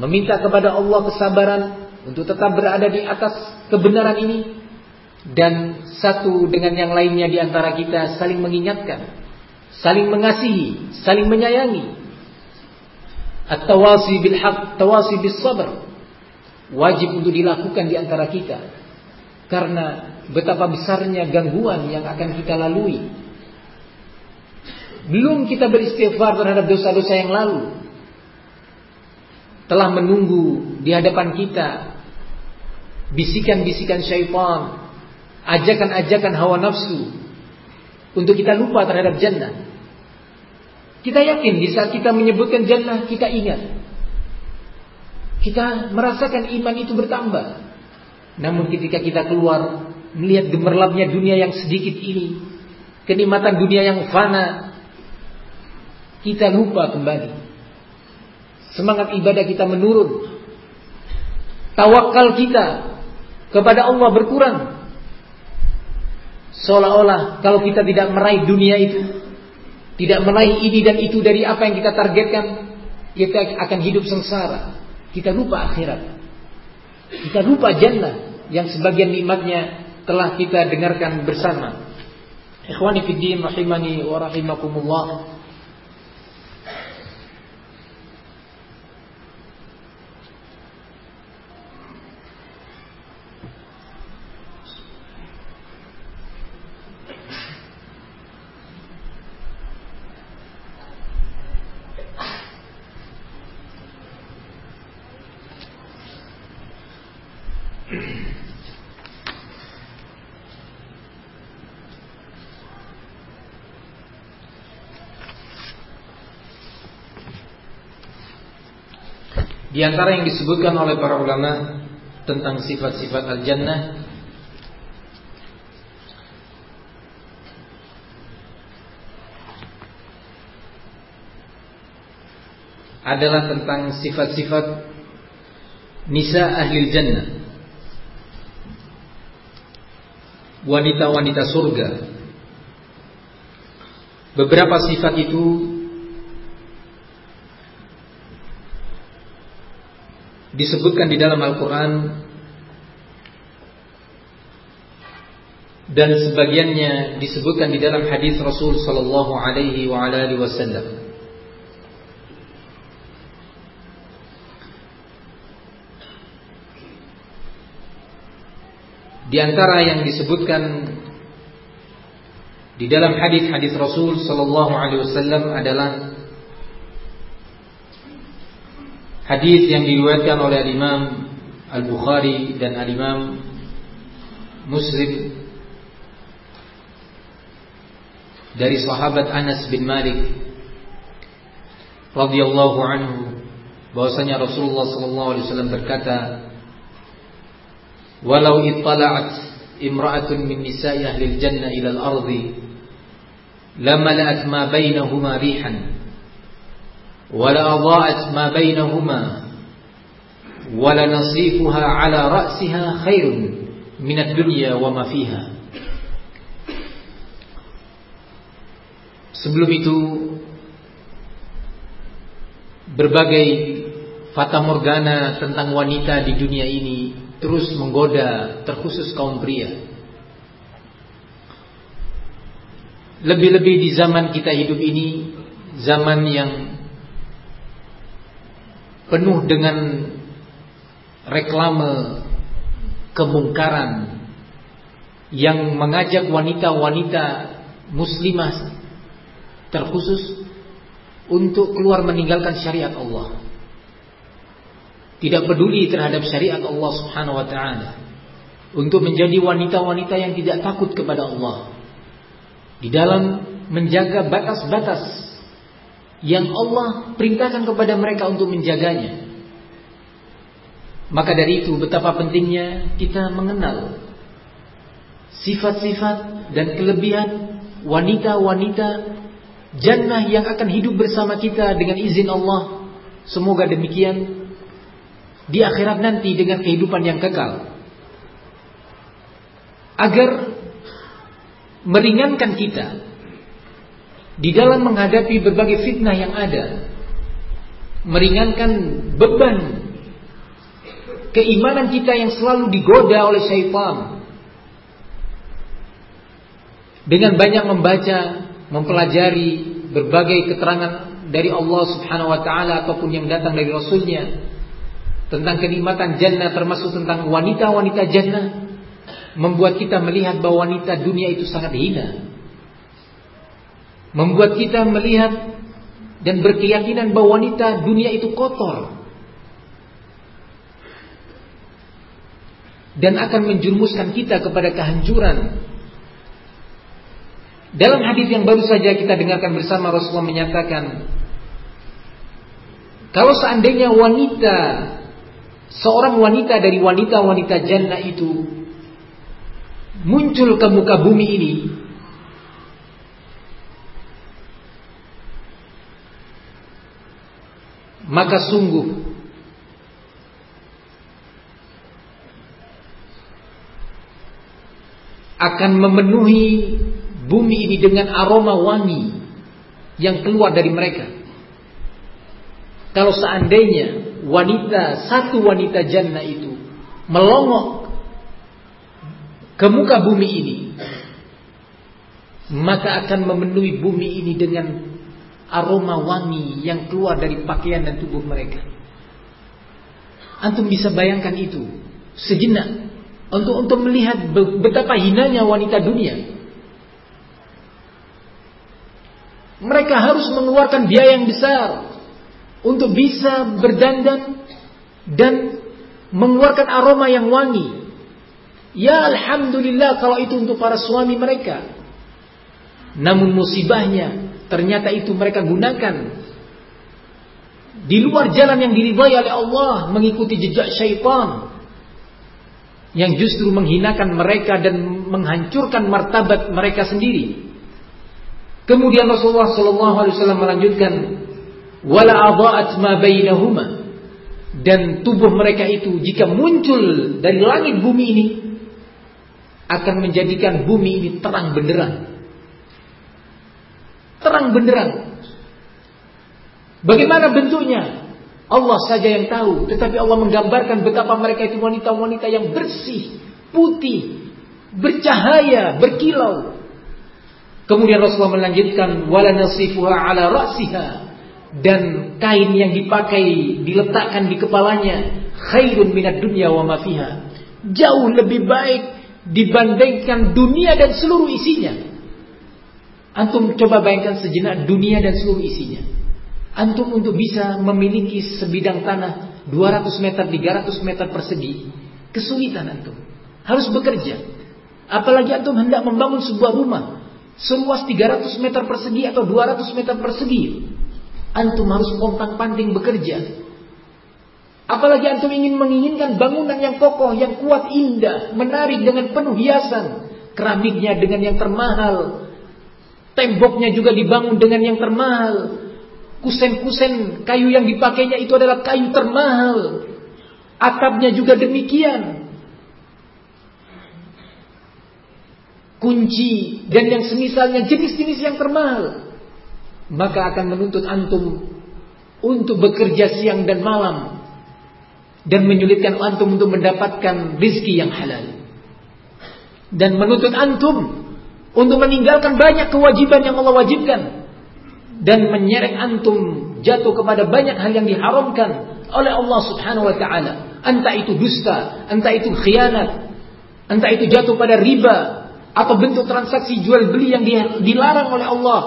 meminta kepada Allah kesabaran untuk tetap berada di atas kebenaran ini dan satu dengan yang lainnya di antara kita saling mengingatkan saling mengasihi, saling menyayangi. At-tawasi bil haq, tawasi bis sabr. Wajib untuk dilakukan di antara kita. Karena betapa besarnya gangguan yang akan kita lalui. Belum kita beristighfar terhadap dosa-dosa yang lalu. Telah menunggu di hadapan kita bisikan-bisikan syaitan, ajakan-ajakan hawa nafsu untuk kita lupa terhadap jannah. Kita yakin di saat kita menyebutkan jannah kita ingat. Kita merasakan iman itu bertambah. Namun ketika kita keluar melihat gemerlapnya dunia yang sedikit ini, kenikmatan dunia yang fana, kita lupa kembali. Semangat ibadah kita menurun. Tawakal kita kepada Allah berkurang. Seolah-olah kalau kita tidak meraih dunia itu, tidak meraih ini dan itu dari apa yang kita targetkan, kita akan hidup sengsara. Kita lupa akhirat. Kita lupa jannah yang sebagian nikmatnya telah kita dengarkan bersama. Ikhwani fiddin rahimani wa rahimakumullah. Di antara yang disebutkan oleh para ulama tentang sifat-sifat al-jannah adalah tentang sifat-sifat nisa ahli jannah. Wanita-wanita surga. Beberapa sifat itu disebutkan di dalam Al-Quran dan sebagiannya disebutkan di dalam hadis Rasul Sallallahu Alaihi Wasallam. Di antara yang disebutkan di dalam hadis-hadis Rasul Sallallahu Alaihi Wasallam adalah Hadis yang diriwayatkan oleh Imam Al-Bukhari dan Al-Imam Muslim dari sahabat Anas bin Malik radhiyallahu anhu bahwasanya Rasulullah sallallahu alaihi wasallam berkata walau ittala'at imra'atun min nisa'i ahli al-jannah ila al-ardi lamala'at ma bainahuma rihan ولا أضاءت ما بينهما ولا نصيفها على رأسها خير من الدنيا وما فيها Sebelum itu berbagai fata morgana tentang wanita di dunia ini terus menggoda terkhusus kaum pria. Lebih-lebih di zaman kita hidup ini, zaman yang penuh dengan reklame kemungkaran yang mengajak wanita-wanita muslimah terkhusus untuk keluar meninggalkan syariat Allah. Tidak peduli terhadap syariat Allah Subhanahu wa taala. Untuk menjadi wanita-wanita yang tidak takut kepada Allah. Di dalam menjaga batas-batas yang Allah perintahkan kepada mereka untuk menjaganya. Maka dari itu betapa pentingnya kita mengenal sifat-sifat dan kelebihan wanita-wanita jannah yang akan hidup bersama kita dengan izin Allah. Semoga demikian di akhirat nanti dengan kehidupan yang kekal. Agar meringankan kita di dalam menghadapi berbagai fitnah yang ada. Meringankan beban keimanan kita yang selalu digoda oleh syaitan. Dengan banyak membaca, mempelajari berbagai keterangan dari Allah Subhanahu wa taala ataupun yang datang dari rasulnya tentang kenikmatan jannah termasuk tentang wanita-wanita jannah membuat kita melihat bahwa wanita dunia itu sangat hina. Membuat kita melihat dan berkeyakinan bahwa wanita dunia itu kotor. Dan akan menjurumuskan kita kepada kehancuran. Dalam hadis yang baru saja kita dengarkan bersama Rasulullah menyatakan kalau seandainya wanita seorang wanita dari wanita-wanita jannah itu muncul ke muka bumi ini maka sungguh akan memenuhi bumi ini dengan aroma wangi yang keluar dari mereka. Kalau seandainya wanita satu wanita jannah itu melongok ke muka bumi ini maka akan memenuhi bumi ini dengan aroma wangi yang keluar dari pakaian dan tubuh mereka. Antum bisa bayangkan itu sejenak untuk untuk melihat betapa hinanya wanita dunia. Mereka harus mengeluarkan biaya yang besar untuk bisa berdandan dan mengeluarkan aroma yang wangi. Ya Alhamdulillah kalau itu untuk para suami mereka. Namun musibahnya ternyata itu mereka gunakan di luar jalan yang diridhai oleh Allah mengikuti jejak syaitan yang justru menghinakan mereka dan menghancurkan martabat mereka sendiri. Kemudian Rasulullah Shallallahu Alaihi Wasallam melanjutkan, wala adaat ma bainahuma dan tubuh mereka itu jika muncul dari langit bumi ini akan menjadikan bumi ini terang benderang. Terang benderang. Bagaimana bentuknya? Allah saja yang tahu, tetapi Allah menggambarkan betapa mereka itu wanita-wanita yang bersih, putih, bercahaya, berkilau. Kemudian Rasulullah melanjutkan wala nasifuha ala ra'siha dan kain yang dipakai diletakkan di kepalanya khairun minat dunia wa ma. Jauh lebih baik dibandingkan dunia dan seluruh isinya. Antum coba bayangkan sejenak dunia dan seluruh isinya. Antum untuk bisa memiliki sebidang tanah 200 meter, 300 meter persegi, kesulitan antum. Harus bekerja. Apalagi antum hendak membangun sebuah rumah seluas 300 meter persegi atau 200 meter persegi Antum harus pontang panting bekerja. Apalagi antum ingin menginginkan bangunan yang kokoh, yang kuat, indah, menarik dengan penuh hiasan. Keramiknya dengan yang termahal. Temboknya juga dibangun dengan yang termahal. Kusen-kusen kayu yang dipakainya itu adalah kayu termahal. Atapnya juga demikian. Kunci dan yang semisalnya jenis-jenis yang termahal maka akan menuntut antum untuk bekerja siang dan malam dan menyulitkan antum untuk mendapatkan rizki yang halal dan menuntut antum untuk meninggalkan banyak kewajiban yang Allah wajibkan dan menyeret antum jatuh kepada banyak hal yang diharamkan oleh Allah Subhanahu wa taala entah itu dusta entah itu khianat entah itu jatuh pada riba atau bentuk transaksi jual beli yang dilarang oleh Allah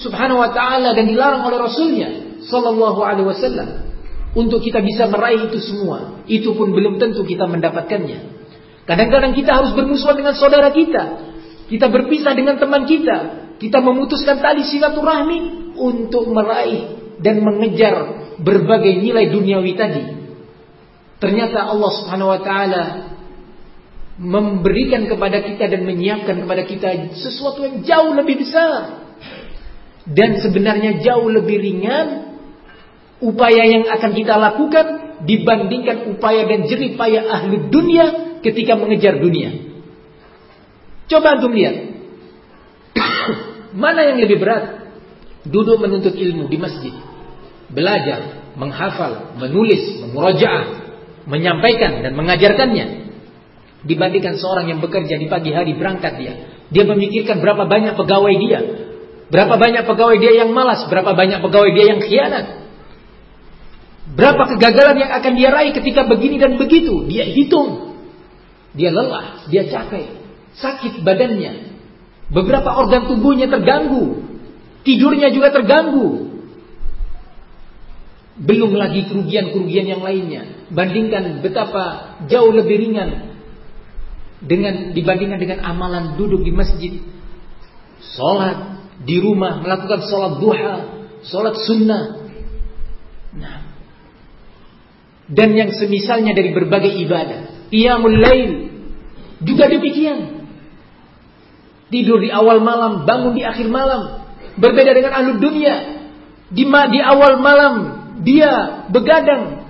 Subhanahu wa taala dan dilarang oleh Rasulnya sallallahu alaihi wasallam untuk kita bisa meraih itu semua. Itu pun belum tentu kita mendapatkannya. Kadang-kadang kita harus bermusuhan dengan saudara kita. Kita berpisah dengan teman kita. Kita memutuskan tali silaturahmi untuk meraih dan mengejar berbagai nilai duniawi tadi. Ternyata Allah Subhanahu wa taala memberikan kepada kita dan menyiapkan kepada kita sesuatu yang jauh lebih besar dan sebenarnya jauh lebih ringan upaya yang akan kita lakukan dibandingkan upaya dan jerih payah ahli dunia ketika mengejar dunia. Coba antum lihat. Mana yang lebih berat? Duduk menuntut ilmu di masjid. Belajar, menghafal, menulis, memurajaah, menyampaikan dan mengajarkannya. Dibandingkan seorang yang bekerja di pagi hari berangkat dia. Dia memikirkan berapa banyak pegawai dia. Berapa banyak pegawai dia yang malas. Berapa banyak pegawai dia yang khianat. Berapa kegagalan yang akan dia raih ketika begini dan begitu. Dia hitung. Dia lelah. Dia capek. Sakit badannya. Beberapa organ tubuhnya terganggu. Tidurnya juga terganggu. Belum lagi kerugian-kerugian yang lainnya. Bandingkan betapa jauh lebih ringan dengan dibandingkan dengan amalan duduk di masjid, sholat di rumah, melakukan sholat duha, sholat sunnah. Nah, dan yang semisalnya dari berbagai ibadah, qiyamul lail juga demikian. Tidur di awal malam, bangun di akhir malam. Berbeda dengan ahlu dunia. Di, di awal malam dia begadang.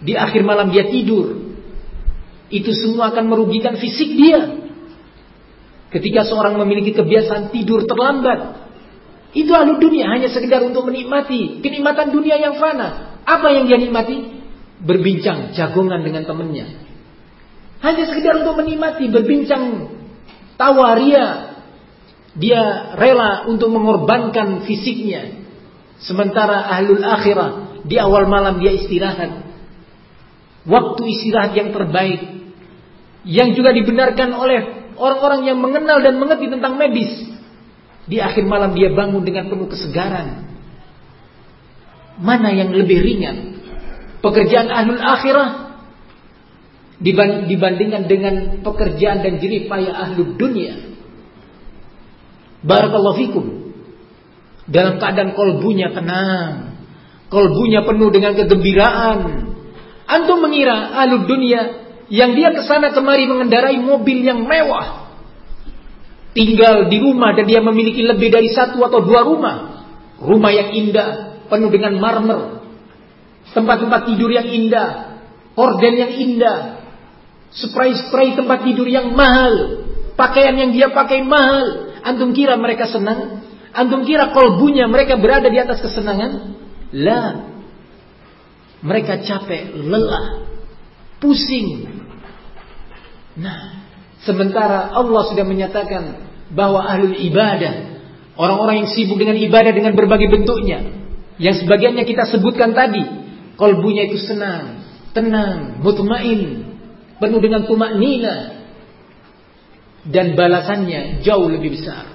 Di akhir malam dia tidur. Itu semua akan merugikan fisik dia. Ketika seorang memiliki kebiasaan tidur terlambat, itu ahlu dunia hanya sekedar untuk menikmati kenikmatan dunia yang fana. Apa yang dia nikmati? Berbincang jagongan dengan temannya. Hanya sekedar untuk menikmati berbincang tawaria. Dia rela untuk mengorbankan fisiknya. Sementara ahlul akhirah di awal malam dia istirahat. Waktu istirahat yang terbaik yang juga dibenarkan oleh orang-orang yang mengenal dan mengerti tentang medis. Di akhir malam dia bangun dengan penuh kesegaran. Mana yang lebih ringan? Pekerjaan ahlul akhirah dibandingkan dengan pekerjaan dan jerih payah ahlul dunia. Barakallahu fikum. Dalam keadaan kolbunya tenang. Kolbunya penuh dengan kegembiraan. Antum mengira ahlul dunia yang dia ke sana kemari mengendarai mobil yang mewah. Tinggal di rumah dan dia memiliki lebih dari satu atau dua rumah. Rumah yang indah, penuh dengan marmer. Tempat-tempat tidur yang indah. Horden yang indah. Spray-spray tempat tidur yang mahal. Pakaian yang dia pakai mahal. Antum kira mereka senang? Antum kira kolbunya mereka berada di atas kesenangan? Lah. Mereka capek, lelah, pusing, Nah, sementara Allah sudah menyatakan bahwa ahlul ibadah, orang-orang yang sibuk dengan ibadah dengan berbagai bentuknya, yang sebagiannya kita sebutkan tadi, kolbunya itu senang, tenang, mutmain, penuh dengan tumak nina, dan balasannya jauh lebih besar.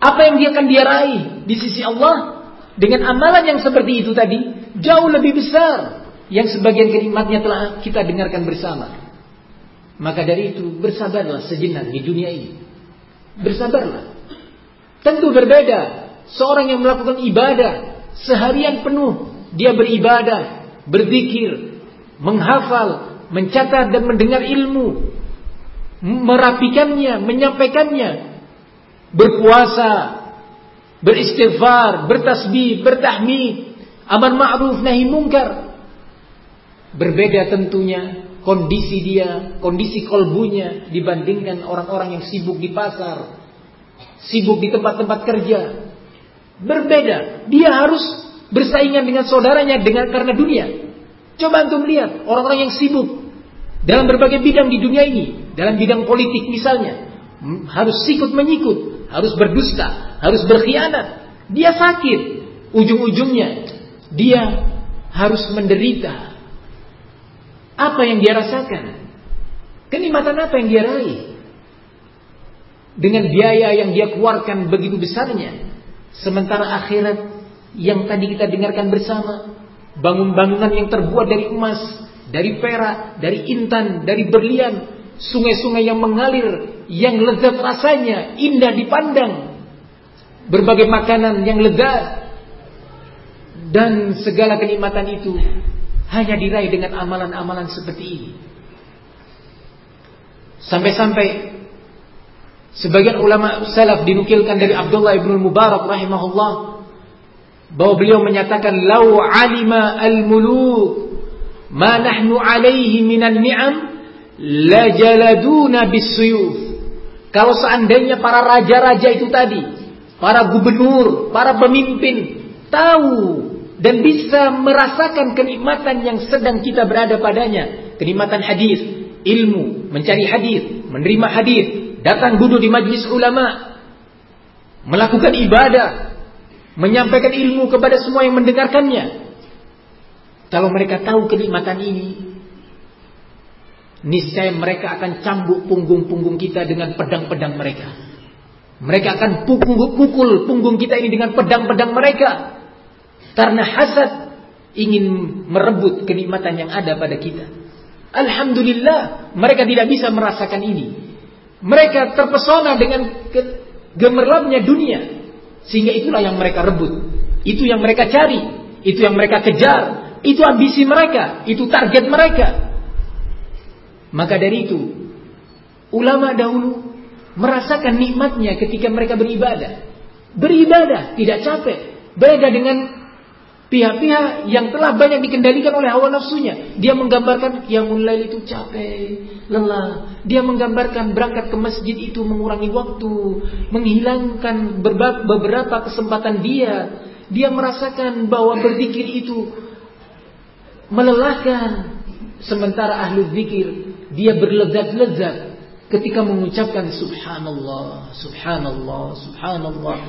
Apa yang dia akan dia raih di sisi Allah dengan amalan yang seperti itu tadi jauh lebih besar yang sebagian kenikmatnya telah kita dengarkan bersama. Maka dari itu bersabarlah sejenak di dunia ini. Bersabarlah. Tentu berbeda. Seorang yang melakukan ibadah seharian penuh dia beribadah, berzikir, menghafal, mencatat dan mendengar ilmu, merapikannya, menyampaikannya, berpuasa, beristighfar, bertasbih, bertahmid, amar ma'ruf nahi mungkar. Berbeda tentunya kondisi dia, kondisi kolbunya dibandingkan orang-orang yang sibuk di pasar, sibuk di tempat-tempat kerja. Berbeda. Dia harus bersaingan dengan saudaranya dengan karena dunia. Coba antum lihat orang-orang yang sibuk dalam berbagai bidang di dunia ini, dalam bidang politik misalnya, harus sikut menyikut, harus berdusta, harus berkhianat. Dia sakit, ujung-ujungnya dia harus menderita apa yang dia rasakan? Kenikmatan apa yang dia raih? Dengan biaya yang dia keluarkan begitu besarnya. Sementara akhirat yang tadi kita dengarkan bersama, bangun-bangunan yang terbuat dari emas, dari perak, dari intan, dari berlian, sungai-sungai yang mengalir, yang lezat rasanya, indah dipandang, berbagai makanan yang lezat, dan segala kenikmatan itu hanya diraih dengan amalan-amalan seperti ini. Sampai-sampai sebagian ulama salaf dinukilkan dari Abdullah ibn Mubarak rahimahullah bahwa beliau menyatakan lau alima al-muluk ma nahnu alaihi minan ni'am lajaladuna bisuyuf. Kalau seandainya para raja-raja itu tadi, para gubernur, para pemimpin tahu dan bisa merasakan kenikmatan yang sedang kita berada padanya. Kenikmatan hadis, ilmu, mencari hadis, menerima hadis, datang duduk di majlis ulama, melakukan ibadah, menyampaikan ilmu kepada semua yang mendengarkannya. Kalau mereka tahu kenikmatan ini, niscaya mereka akan cambuk punggung-punggung kita dengan pedang-pedang mereka. Mereka akan pukul, pukul punggung kita ini dengan pedang-pedang mereka. Karena hasad ingin merebut kenikmatan yang ada pada kita. Alhamdulillah, mereka tidak bisa merasakan ini. Mereka terpesona dengan gemerlapnya dunia. Sehingga itulah yang mereka rebut. Itu yang mereka cari. Itu yang mereka kejar. Itu ambisi mereka. Itu target mereka. Maka dari itu, ulama dahulu merasakan nikmatnya ketika mereka beribadah. Beribadah, tidak capek. Beda dengan Pihak-pihak yang telah banyak dikendalikan oleh hawa nafsunya. Dia menggambarkan yang mulai itu capek, lelah. Dia menggambarkan berangkat ke masjid itu mengurangi waktu. Menghilangkan beberapa kesempatan dia. Dia merasakan bahwa berzikir itu melelahkan. Sementara ahlu zikir, dia berlezat-lezat ketika mengucapkan subhanallah, subhanallah, subhanallah.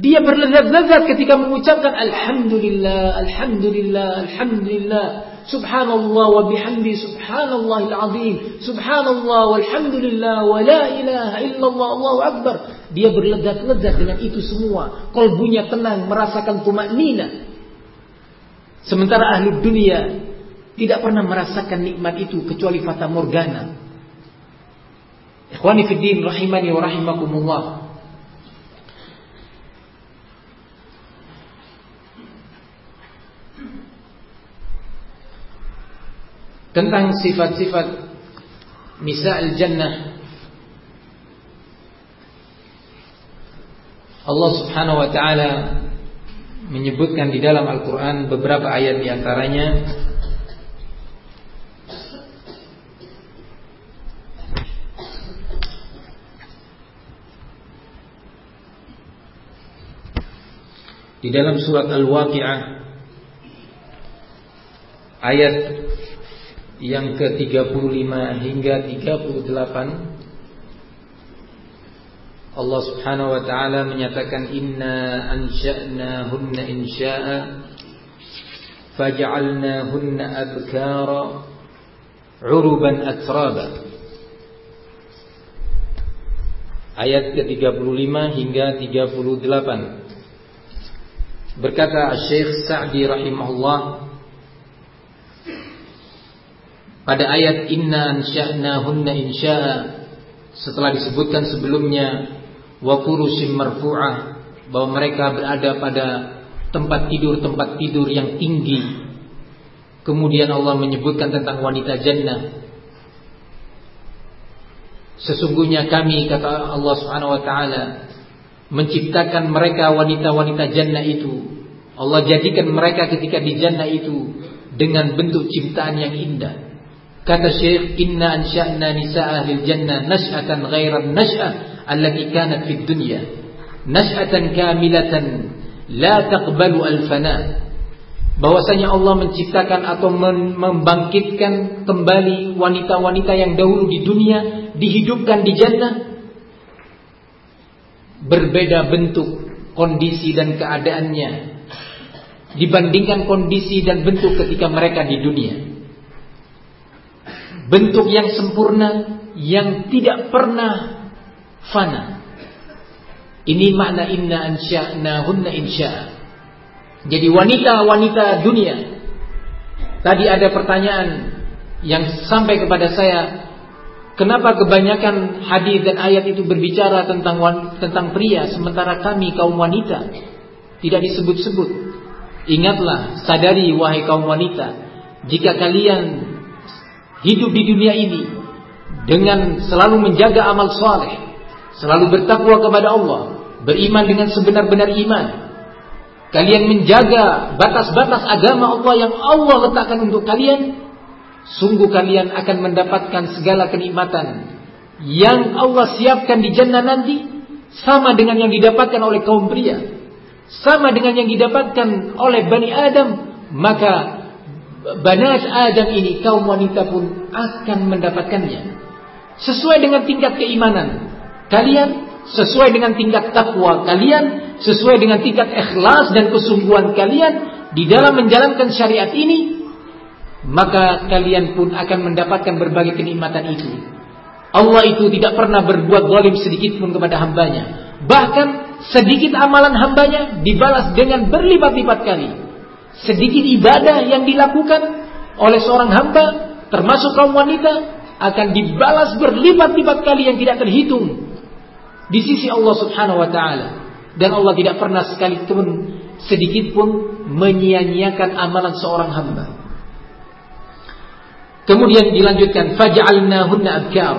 Dia berlezat-lezat ketika mengucapkan Alhamdulillah, Alhamdulillah, Alhamdulillah. Subhanallah wa bihamdi subhanallahil azim. Subhanallah walhamdulillah wa la ilaha illallah Allahu akbar. Dia berlezat-lezat dengan itu semua. Kolbunya tenang, merasakan tumak nina. Sementara ahli dunia tidak pernah merasakan nikmat itu kecuali fata morgana. Ikhwani fiddin rahimani wa rahimakumullah. tentang sifat-sifat nisa al-jannah Allah Subhanahu wa taala menyebutkan di dalam Al-Qur'an beberapa ayat di antaranya. Di dalam surat Al-Waqi'ah ayat yang ke-35 hingga 38 Allah Subhanahu wa taala menyatakan inna ansha'nahunna insya'a faj'alnahunna abkara uruban atraba. Ayat ke-35 hingga 38 Berkata Syekh Sa'di rahimahullah pada ayat inna ansha'nahunna insya'a setelah disebutkan sebelumnya wa furushim marfu'ah bahwa mereka berada pada tempat tidur-tempat tidur yang tinggi. Kemudian Allah menyebutkan tentang wanita jannah. Sesungguhnya kami kata Allah Subhanahu wa taala menciptakan mereka wanita-wanita jannah itu. Allah jadikan mereka ketika di jannah itu dengan bentuk ciptaan yang indah. Kata Syekh, "Inna ansha'na nisa'a ahli jannah nash'atan ghaira nash'ah allati kanat fid dunya. Nash'atan kamilatan la taqbalu al-fana." Bahwasanya Allah menciptakan atau membangkitkan kembali wanita-wanita yang dahulu di dunia dihidupkan di jannah berbeda bentuk, kondisi dan keadaannya dibandingkan kondisi dan bentuk ketika mereka di dunia bentuk yang sempurna yang tidak pernah fana. Ini makna inna hunna insya. Jadi wanita-wanita dunia. Tadi ada pertanyaan yang sampai kepada saya, kenapa kebanyakan hadis dan ayat itu berbicara tentang tentang pria sementara kami kaum wanita tidak disebut-sebut. Ingatlah, sadari wahai kaum wanita, jika kalian hidup di dunia ini dengan selalu menjaga amal soleh, selalu bertakwa kepada Allah, beriman dengan sebenar-benar iman. Kalian menjaga batas-batas agama Allah yang Allah letakkan untuk kalian, sungguh kalian akan mendapatkan segala kenikmatan yang Allah siapkan di jannah nanti sama dengan yang didapatkan oleh kaum pria, sama dengan yang didapatkan oleh Bani Adam, maka banat Adam ini kaum wanita pun akan mendapatkannya. Sesuai dengan tingkat keimanan kalian sesuai dengan tingkat takwa kalian, sesuai dengan tingkat ikhlas dan kesungguhan kalian di dalam menjalankan syariat ini, maka kalian pun akan mendapatkan berbagai kenikmatan itu. Allah itu tidak pernah berbuat zalim sedikit pun kepada hambanya. Bahkan sedikit amalan hambanya dibalas dengan berlipat-lipat kali. Sedikit ibadah yang dilakukan oleh seorang hamba, termasuk kaum wanita, akan dibalas berlipat-lipat kali yang tidak terhitung di sisi Allah Subhanahu wa taala dan Allah tidak pernah sekalipun sedikit pun menyia-nyiakan amalan seorang hamba. Kemudian dilanjutkan faj'alnahunna abkar.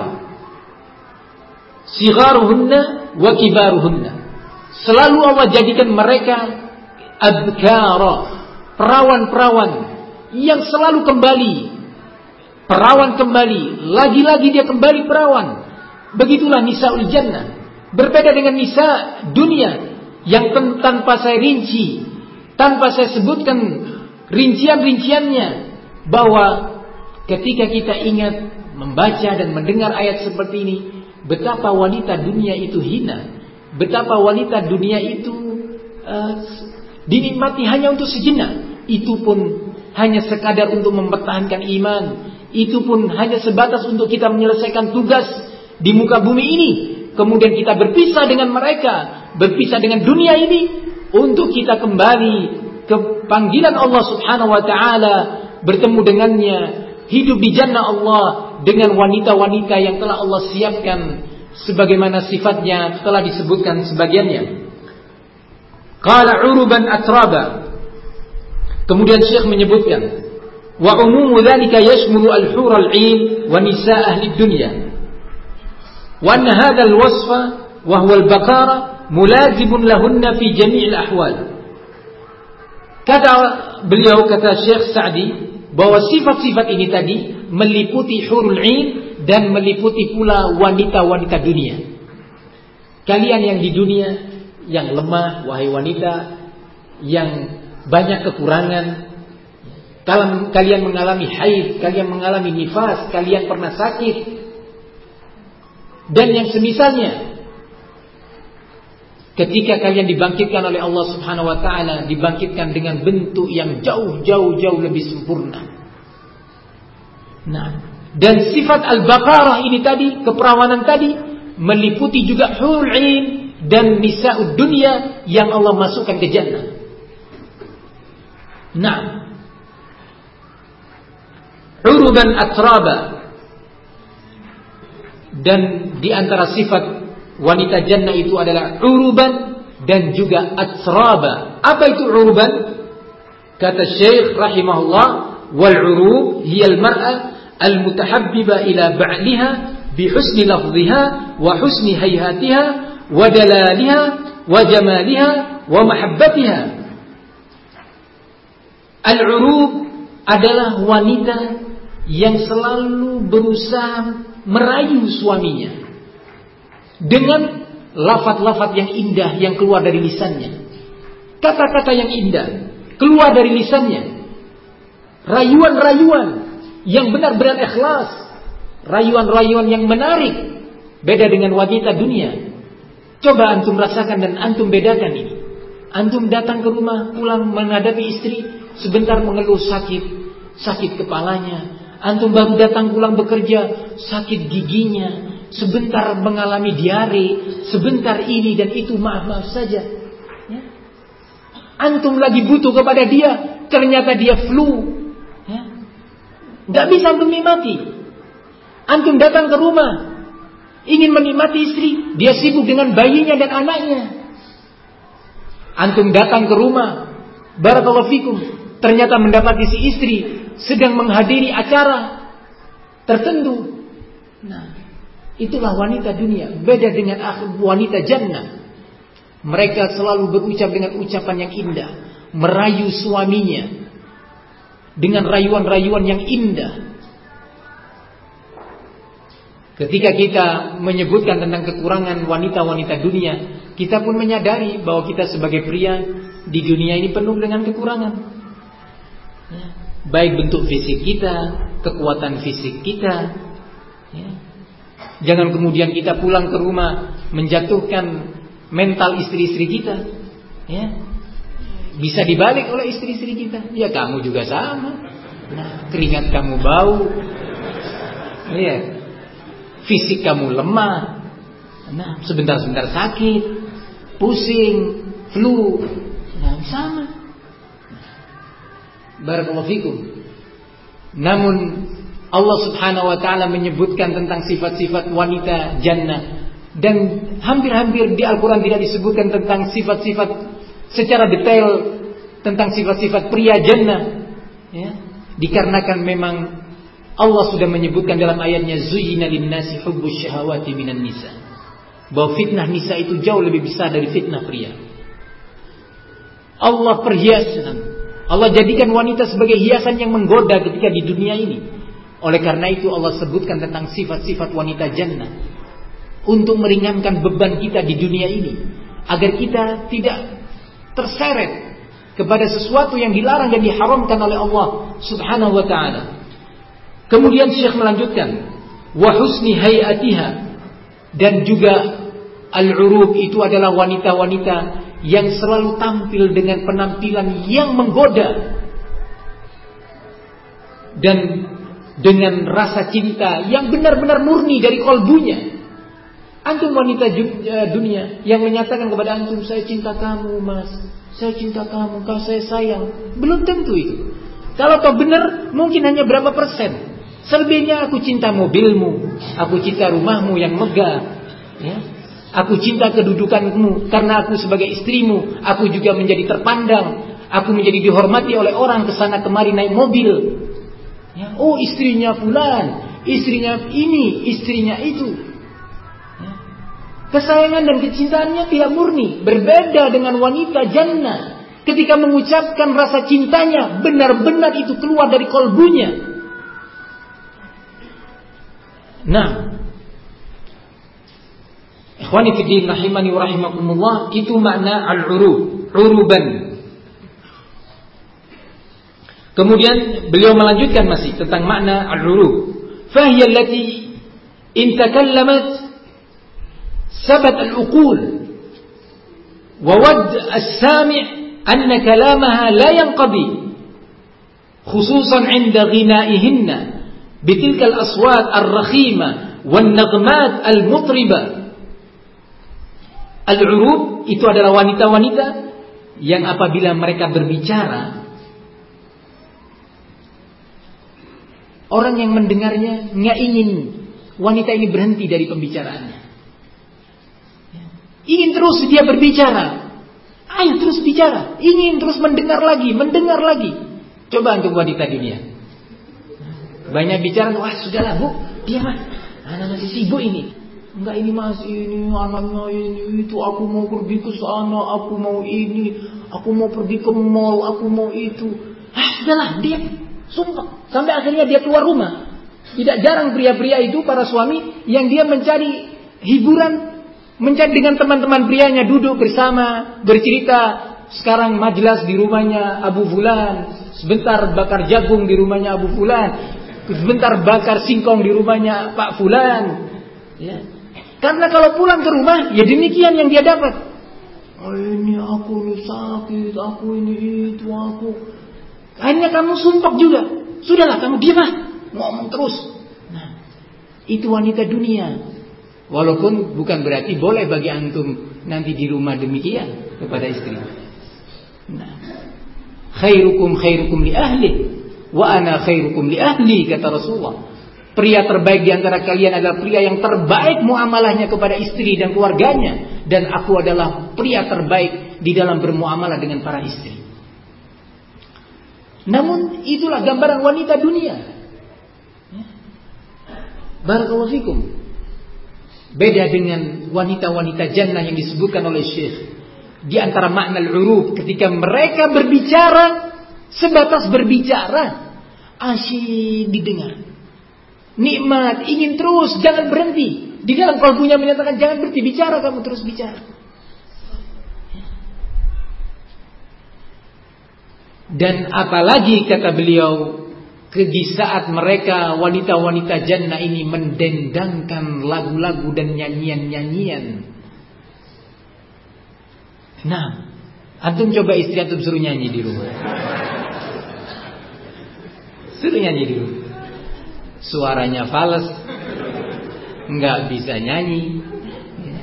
Sigharuhunna wa kibaruhunna. Selalu Allah jadikan mereka abkara, perawan-perawan yang selalu kembali. Perawan kembali, lagi-lagi dia kembali perawan. Begitulah nisaul jannah. Berbeda dengan nisa dunia yang tanpa saya rinci, tanpa saya sebutkan rincian-rinciannya bahwa ketika kita ingat membaca dan mendengar ayat seperti ini, betapa wanita dunia itu hina, betapa wanita dunia itu uh, dinikmati hanya untuk sejenak, itu pun hanya sekadar untuk mempertahankan iman, itu pun hanya sebatas untuk kita menyelesaikan tugas di muka bumi ini kemudian kita berpisah dengan mereka, berpisah dengan dunia ini untuk kita kembali ke panggilan Allah Subhanahu wa taala, bertemu dengannya, hidup di jannah Allah dengan wanita-wanita yang telah Allah siapkan sebagaimana sifatnya telah disebutkan sebagiannya. Qala uruban atraba. Kemudian Syekh menyebutkan wa umumu dzalika yashmulu al-hur al-'ain wa nisa ahli dunya وأن هذا الوصف وهو البكارة ملازم لهن في جميع الأحوال kata beliau kata Syekh Sa'di bahwa sifat-sifat ini tadi meliputi hurul ain dan meliputi pula wanita-wanita dunia. Kalian yang di dunia yang lemah wahai wanita yang banyak kekurangan kalau kalian mengalami haid, kalian mengalami nifas, kalian pernah sakit, dan yang semisalnya ketika kalian dibangkitkan oleh Allah Subhanahu wa taala dibangkitkan dengan bentuk yang jauh-jauh jauh lebih sempurna. Nah, dan sifat al-baqarah ini tadi, keperawanan tadi meliputi juga hurul ain dan nisa'ud dunia yang Allah masukkan ke jannah. Nah, uruban atraba dan di antara sifat wanita jannah itu adalah uruban dan juga atraba. Apa itu uruban? Kata Syekh rahimahullah, wal urub hiya al mar'a al mutahabbiba ila ba'liha bi husni lafziha wa husni hayhatiha wa dalaliha wa jamaliha wa mahabbatiha. Al urub adalah wanita yang selalu berusaha merayu suaminya dengan lafat-lafat yang indah yang keluar dari lisannya. Kata-kata yang indah keluar dari lisannya. Rayuan-rayuan yang benar-benar ikhlas. Rayuan-rayuan yang menarik. Beda dengan wanita dunia. Coba antum rasakan dan antum bedakan ini. Antum datang ke rumah, pulang menghadapi istri, sebentar mengeluh sakit, sakit kepalanya, Antum baru datang pulang bekerja, sakit giginya, sebentar mengalami diare, sebentar ini dan itu maaf-maaf saja. Ya. Antum lagi butuh kepada dia, ternyata dia flu. Ya. Bisa antum nikmati. Antum datang ke rumah, ingin menikmati istri, dia sibuk dengan bayinya dan anaknya. Antum datang ke rumah, barakallahu fikum, ternyata mendapati si istri sedang menghadiri acara tertentu. Nah, itulah wanita dunia, beda dengan wanita jannah. Mereka selalu berucap dengan ucapan yang indah, merayu suaminya dengan rayuan-rayuan yang indah. Ketika kita menyebutkan tentang kekurangan wanita-wanita dunia, kita pun menyadari bahwa kita sebagai pria di dunia ini penuh dengan kekurangan. Ya. Baik bentuk fisik kita, kekuatan fisik kita. Ya. Jangan kemudian kita pulang ke rumah menjatuhkan mental istri-istri kita. Ya. Bisa dibalik oleh istri-istri kita. Ya kamu juga sama. Nah, keringat kamu bau. Lihat fisik kamu lemah, nah sebentar-sebentar sakit, pusing, flu, nah sama. Barakallahu fikum. Namun Allah Subhanahu wa taala menyebutkan tentang sifat-sifat wanita jannah dan hampir-hampir di Al-Qur'an tidak disebutkan tentang sifat-sifat secara detail tentang sifat-sifat pria jannah ya dikarenakan memang Allah sudah menyebutkan dalam ayatnya zuyyina lin-nasi hubbus syahawati minan nisa. Bahwa fitnah nisa itu jauh lebih besar dari fitnah pria. Allah perhiasan. Allah jadikan wanita sebagai hiasan yang menggoda ketika di dunia ini. Oleh karena itu Allah sebutkan tentang sifat-sifat wanita jannah untuk meringankan beban kita di dunia ini agar kita tidak terseret kepada sesuatu yang dilarang dan diharamkan oleh Allah Subhanahu wa taala. Kemudian Syekh melanjutkan wa husni hayatiha dan juga al-urub itu adalah wanita-wanita yang selalu tampil dengan penampilan yang menggoda dan dengan rasa cinta yang benar-benar murni dari kolbunya. Antum wanita eh, dunia yang menyatakan kepada antum saya cinta kamu mas, saya cinta kamu, kau saya sayang. Belum tentu itu. Kalau kau benar mungkin hanya berapa persen. Selebihnya aku cinta mobilmu, aku cinta rumahmu yang megah, ya. Aku cinta kedudukanmu karena aku sebagai istrimu, aku juga menjadi terpandang, aku menjadi dihormati oleh orang ke sana kemari naik mobil. Ya. Oh istrinya fulan, istrinya ini, istrinya itu. Ya. Kesayangan dan kecintaannya tidak murni, berbeda dengan wanita jannah. Ketika mengucapkan rasa cintanya, benar-benar itu keluar dari kolbunya. Nah, Ikhwani fiddin rahimani wa rahimakumullah itu makna al-urub, uruban. Kemudian beliau melanjutkan masih tentang makna al-urub. Fahiya allati in takallamat sabat al-uqul wa wad as-sami' anna kalamaha la yanqadi khususan 'inda ghina'ihinna bitilkal aswat ar-rakhima wan nagmat al-mutriba. Al-urub itu adalah wanita-wanita yang apabila mereka berbicara orang yang mendengarnya nggak ingin wanita ini berhenti dari pembicaraannya. Ingin terus dia berbicara. Ayo terus bicara. Ingin terus mendengar lagi, mendengar lagi. Coba untuk wanita dunia. Banyak bicara, wah sudahlah bu, dia mah, anak masih sibuk ini. Enggak ini masih ini anaknya ini itu aku mau pergi ke sana, aku mau ini, aku mau pergi ke mall, aku mau itu. Ah sudahlah dia sumpah sampai akhirnya dia keluar rumah. Tidak jarang pria-pria itu para suami yang dia mencari hiburan, mencari dengan teman-teman prianya duduk bersama, bercerita. Sekarang majelis di rumahnya Abu Fulan, sebentar bakar jagung di rumahnya Abu Fulan, sebentar bakar singkong di rumahnya Pak Fulan. Ya. Karena kalau pulang ke rumah, ya demikian yang dia dapat. Oh ini aku ini sakit, aku ini itu aku. Hanya kamu sumpah juga. Sudahlah kamu diam ah, ngomong terus. Nah, itu wanita dunia. Walaupun bukan berarti boleh bagi antum nanti di rumah demikian kepada istri. Nah, khairukum khairukum li ahli wa ana khairukum li ahli kata Rasulullah. Pria terbaik di antara kalian adalah pria yang terbaik muamalahnya kepada istri dan keluarganya dan aku adalah pria terbaik di dalam bermuamalah dengan para istri. Namun itulah gambaran wanita dunia. Ya. Barakallahu. Beda dengan wanita-wanita jannah yang disebutkan oleh Syekh. Di antara makna al-uruf ketika mereka berbicara sebatas berbicara asyik didengar. Nikmat, ingin terus, jangan berhenti. Di dalam kalbunya menyatakan jangan berhenti bicara, kamu terus bicara. Dan apalagi kata beliau di saat mereka wanita-wanita jannah ini mendendangkan lagu-lagu dan nyanyian-nyanyian. Nah, antum coba istri antum suruh nyanyi di rumah. Suruh nyanyi di rumah. Suaranya fals, nggak bisa nyanyi. Ya.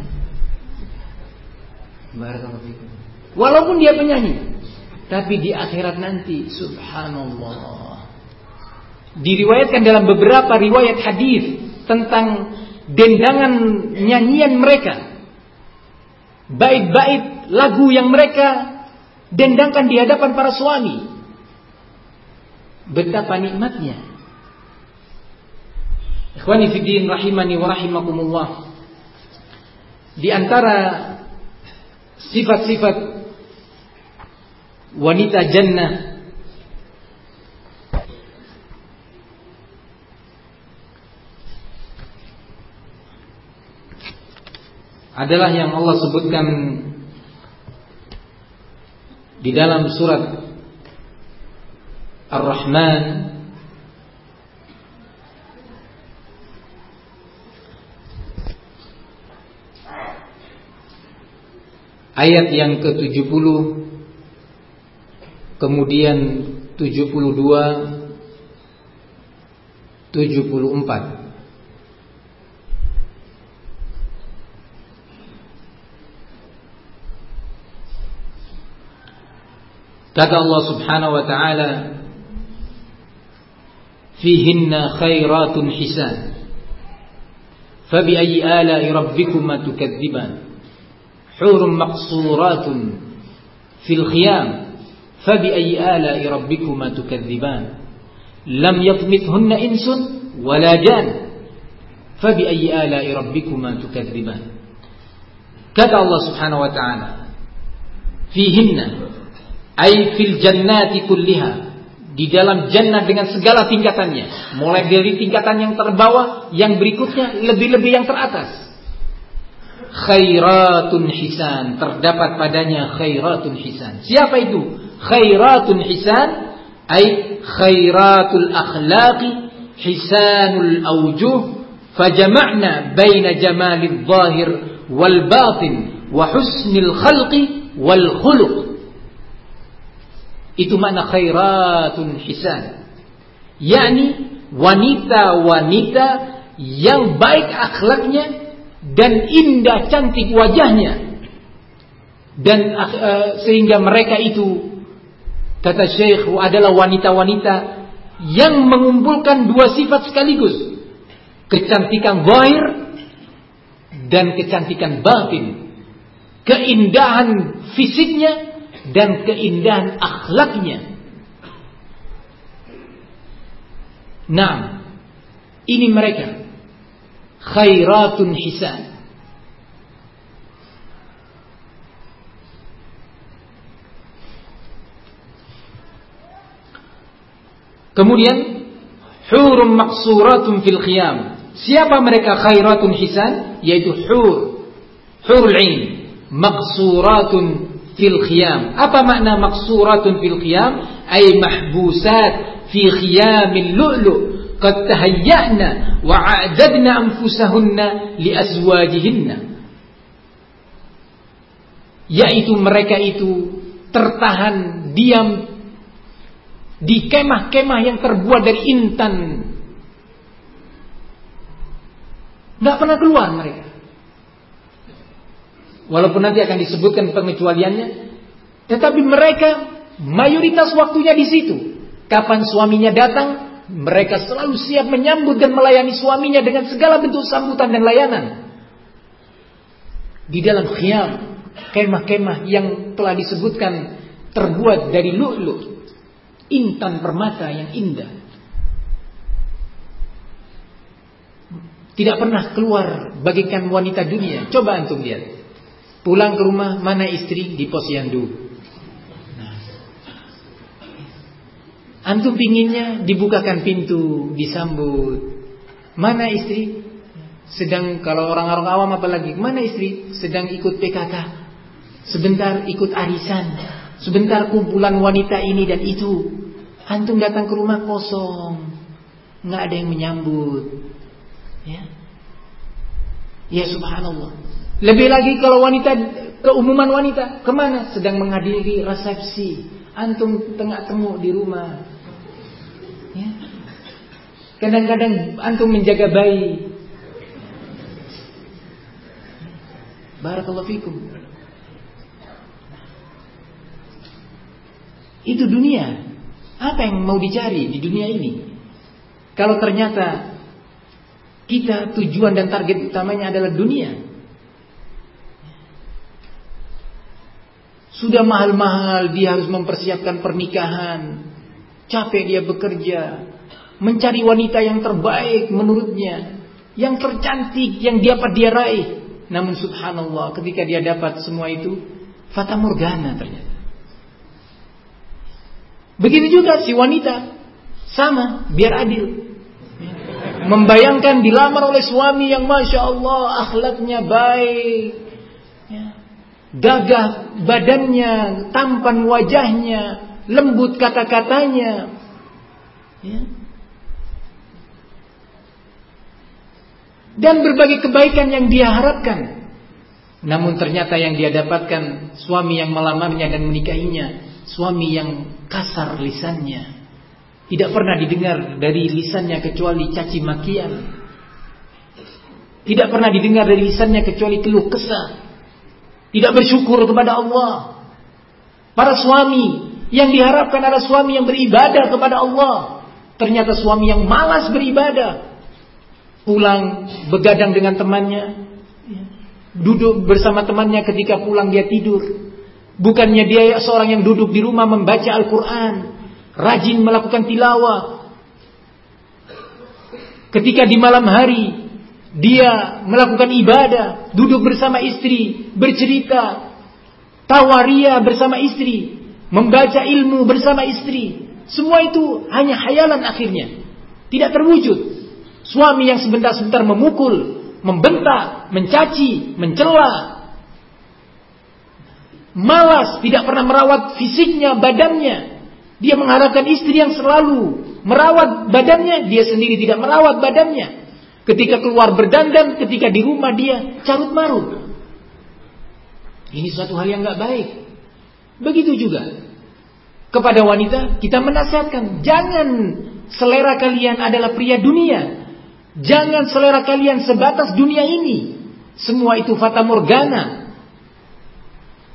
Walaupun dia penyanyi, tapi di akhirat nanti, subhanallah Diriwayatkan dalam beberapa riwayat hadis tentang dendangan nyanyian mereka. Bait-bait lagu yang mereka dendangkan di hadapan para suami. Betapa nikmatnya. Ikhwani fiddin rahimani wa rahimakumullah. Di antara sifat-sifat wanita jannah adalah yang Allah sebutkan di dalam surat Ar-Rahman ayat yang ke-70. Kemudian 72 74 Kata Allah Subhanahu wa taala Fihinna khairatun hisan Fabi ayyi ala'i rabbikuma tukadziban حور مقصورات في الخيام فبأي آلاء ربكما تكذبان لم يطمثهن إنس ولا جان فبأي آلاء ربكما تكذبان كذا الله سبحانه وتعالى فيهن أي في الجنات كلها di dalam jannah dengan segala tingkatannya. Mulai dari tingkatan yang terbawah, yang berikutnya, lebih-lebih yang teratas. Khairatun hisan terdapat padanya khairatun hisan siapa itu khairatun hisan ay khairatul akhlaqi hisanul awjuh fajama'na baina jamalil zahir wal batin wa husnil khalqi wal khuluq itu makna khairatun hisan. yakni wanita-wanita yang baik akhlaknya dan indah cantik wajahnya. Dan uh, sehingga mereka itu kata Syekh adalah wanita-wanita yang mengumpulkan dua sifat sekaligus. Kecantikan zahir dan kecantikan batin. Keindahan fisiknya dan keindahan akhlaknya. Nah, ini mereka khairatun hisan. Kemudian hurum maksuratun fil khiyam. Siapa mereka khairatun hisan? Yaitu hur. Hurul ain. Maksuratun fil khiyam. Apa makna maksuratun fil khiyam? Ay mahbusat fi khiyamil lu'lu' qad. Yaitu mereka itu tertahan diam di kemah-kemah yang terbuat dari intan. Tidak pernah keluar mereka. Walaupun nanti akan disebutkan pengecualiannya, tetapi mereka mayoritas waktunya di situ. Kapan suaminya datang, mereka selalu siap menyambut dan melayani suaminya dengan segala bentuk sambutan dan layanan. Di dalam khiyam, kemah-kemah yang telah disebutkan terbuat dari lu'lu, intan permata yang indah. Tidak pernah keluar bagikan wanita dunia. Coba antum lihat. Pulang ke rumah, mana istri di posyandu. Antum pinginnya dibukakan pintu, disambut. Mana istri? Sedang kalau orang-orang awam apalagi, mana istri? Sedang ikut PKK. Sebentar ikut arisan. Sebentar kumpulan wanita ini dan itu. Antum datang ke rumah kosong. Nggak ada yang menyambut. Ya. Ya subhanallah. Lebih lagi kalau wanita keumuman wanita ke mana? Sedang menghadiri resepsi. Antum tengah temu di rumah. Ya. Kadang-kadang antum menjaga bayi. Barakallahu fikum. Itu dunia. Apa yang mau dicari di dunia ini? Kalau ternyata kita tujuan dan target utamanya adalah dunia, Sudah mahal-mahal dia harus mempersiapkan pernikahan. Capek dia bekerja. Mencari wanita yang terbaik menurutnya. Yang tercantik yang dapat dia raih. Namun subhanallah ketika dia dapat semua itu. Fata Morgana ternyata. Begitu juga si wanita. Sama, biar adil. Membayangkan dilamar oleh suami yang Masya Allah akhlaknya baik gagah badannya, tampan wajahnya, lembut kata-katanya. Ya. Dan berbagai kebaikan yang dia harapkan. Namun ternyata yang dia dapatkan suami yang melamarnya dan menikahinya, suami yang kasar lisannya. Tidak pernah didengar dari lisannya kecuali caci makian. Tidak pernah didengar dari lisannya kecuali keluh kesah. Tidak bersyukur kepada Allah. Para suami yang diharapkan adalah suami yang beribadah kepada Allah. Ternyata suami yang malas beribadah. Pulang begadang dengan temannya. Duduk bersama temannya ketika pulang dia tidur. Bukannya dia seorang yang duduk di rumah membaca Al-Quran. Rajin melakukan tilawah. Ketika di malam hari dia melakukan ibadah, duduk bersama istri, bercerita, tawaria bersama istri, membaca ilmu bersama istri. Semua itu hanya hayalan akhirnya. Tidak terwujud. Suami yang sebentar-sebentar memukul, membentak, mencaci, mencela. Malas, tidak pernah merawat fisiknya, badannya. Dia mengharapkan istri yang selalu merawat badannya, dia sendiri tidak merawat badannya. Ketika keluar berdandan, ketika di rumah dia carut marut. Ini suatu hal yang nggak baik. Begitu juga kepada wanita kita menasihatkan jangan selera kalian adalah pria dunia. Jangan selera kalian sebatas dunia ini. Semua itu fata morgana.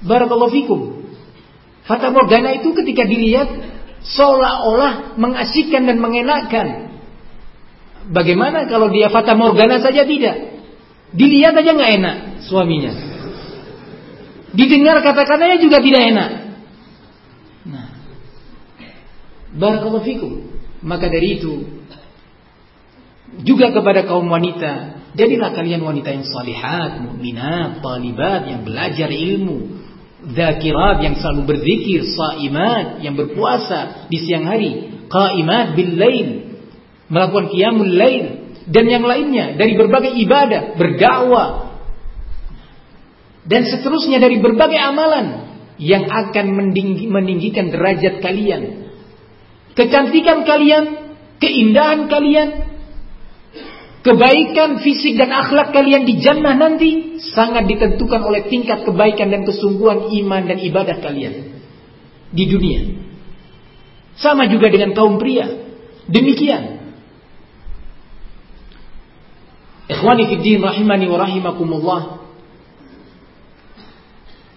Barakallahu fikum. Fata morgana itu ketika dilihat seolah-olah mengasihkan dan mengenakan. Bagaimana kalau dia fata morgana saja tidak? Dilihat aja nggak enak suaminya. Didengar kata-katanya juga tidak enak. Nah, barakallahu fikum. Maka dari itu juga kepada kaum wanita, jadilah kalian wanita yang salihat, mukminat, talibat yang belajar ilmu, zakirat yang selalu berzikir, saimat yang berpuasa di siang hari, qaimat bil lail melakukan qiyamul lail dan yang lainnya dari berbagai ibadah, berdakwah dan seterusnya dari berbagai amalan yang akan meninggikan derajat kalian. Kecantikan kalian, keindahan kalian, kebaikan fisik dan akhlak kalian di jannah nanti sangat ditentukan oleh tingkat kebaikan dan kesungguhan iman dan ibadah kalian di dunia. Sama juga dengan kaum pria. Demikian. Ikhwani fi din rahimani wa rahimakumullah.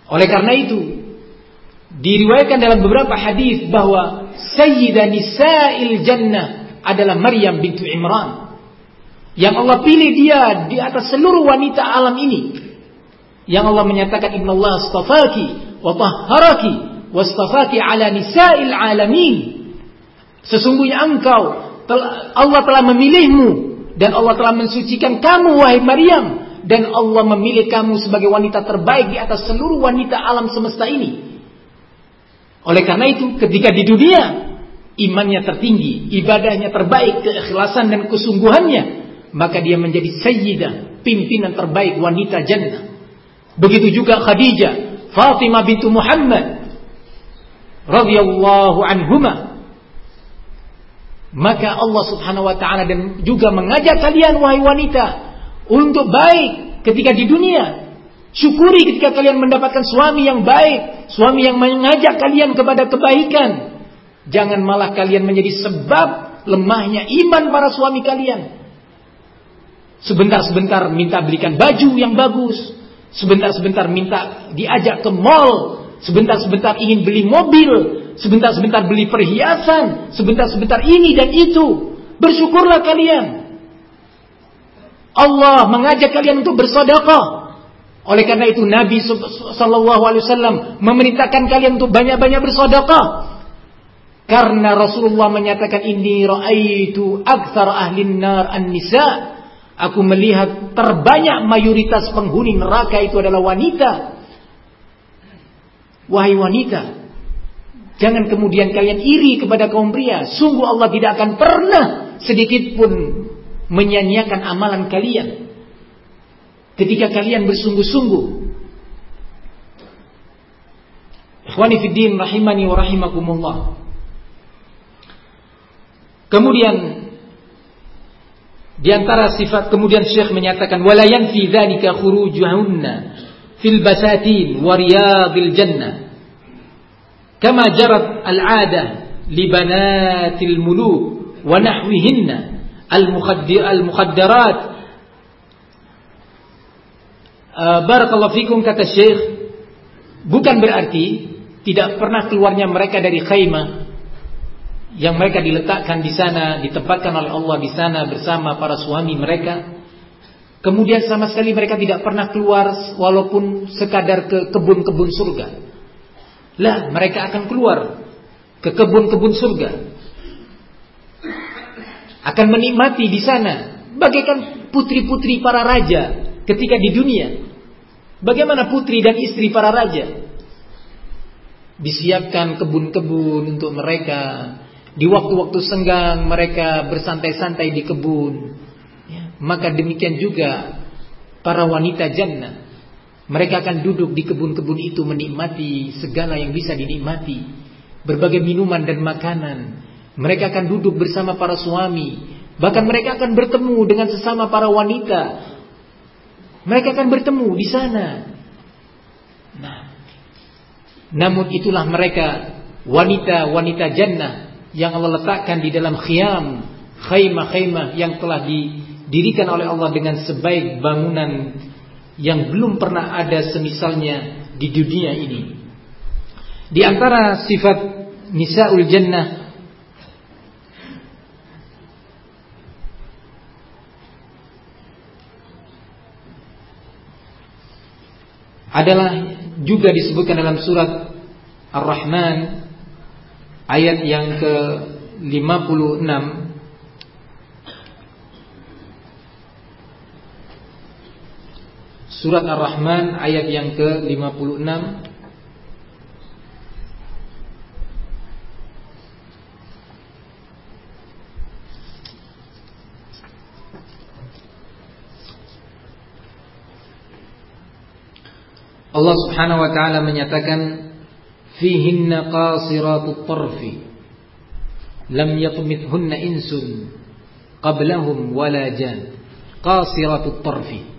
Oleh karena itu, diriwayatkan dalam beberapa hadis bahwa Sayyidah Nisa'il Jannah adalah Maryam bintu Imran. Yang Allah pilih dia di atas seluruh wanita alam ini. Yang Allah menyatakan Inna Allah astafaki wa tahharaki wastafaki ala nisa'il alamin. Sesungguhnya engkau Allah telah memilihmu dan Allah telah mensucikan kamu wahai Maryam dan Allah memilih kamu sebagai wanita terbaik di atas seluruh wanita alam semesta ini. Oleh karena itu, ketika di dunia imannya tertinggi, ibadahnya terbaik, keikhlasan dan kesungguhannya, maka dia menjadi sayyidah, pimpinan terbaik wanita jannah. Begitu juga Khadijah, Fatimah bintu Muhammad radhiyallahu anhuma. Maka Allah Subhanahu wa taala dan juga mengajak kalian wahai wanita untuk baik ketika di dunia. Syukuri ketika kalian mendapatkan suami yang baik, suami yang mengajak kalian kepada kebaikan. Jangan malah kalian menjadi sebab lemahnya iman para suami kalian. Sebentar-sebentar minta belikan baju yang bagus, sebentar-sebentar minta diajak ke mall, sebentar-sebentar ingin beli mobil, sebentar-sebentar beli perhiasan, sebentar-sebentar ini dan itu. Bersyukurlah kalian. Allah mengajak kalian untuk bersedekah. Oleh karena itu Nabi sallallahu alaihi wasallam memerintahkan kalian untuk banyak-banyak bersedekah. Karena Rasulullah menyatakan ini raaitu aktsar ahli nar an-nisa. Aku melihat terbanyak mayoritas penghuni neraka itu adalah wanita. Wahai wanita, jangan kemudian kalian iri kepada kaum pria. Sungguh Allah tidak akan pernah sedikit pun menyanyiakan amalan kalian ketika kalian bersungguh-sungguh. Ikhwani fiddin rahimani wa rahimakumullah. Kemudian di antara sifat kemudian Syekh menyatakan wala yanfi dzalika khurujuhunna fil basatin wa riyadil jannah kama jarat al-'adah li banatil muluk wa nahwihinna al-mukhaddarat. Uh, barakallahu fikum kata Syekh, bukan berarti tidak pernah keluarnya mereka dari khaymah yang mereka diletakkan di sana, ditempatkan oleh Allah di sana bersama para suami mereka. Kemudian sama sekali mereka tidak pernah keluar walaupun sekadar ke kebun-kebun surga. Lah, mereka akan keluar ke kebun-kebun surga akan menikmati di sana bagaikan putri-putri para raja ketika di dunia. Bagaimana putri dan istri para raja? Disiapkan kebun-kebun untuk mereka. Di waktu-waktu senggang mereka bersantai-santai di kebun. Ya, maka demikian juga para wanita jannah. Mereka akan duduk di kebun-kebun itu menikmati segala yang bisa dinikmati. Berbagai minuman dan makanan mereka akan duduk bersama para suami. Bahkan mereka akan bertemu dengan sesama para wanita. Mereka akan bertemu di sana. Nah, namun itulah mereka wanita-wanita jannah yang Allah letakkan di dalam khiyam, khaymah-khaymah yang telah didirikan oleh Allah dengan sebaik bangunan yang belum pernah ada semisalnya di dunia ini. Di antara sifat nisaul jannah adalah juga disebutkan dalam surat Ar-Rahman ayat yang ke-56. Surat Ar-Rahman ayat yang ke-56 Allah Subhanahu wa taala menyatakan fihinna qasiratut tarfi lam yatmithunna insun qablahum wala jan qasiratut tarfi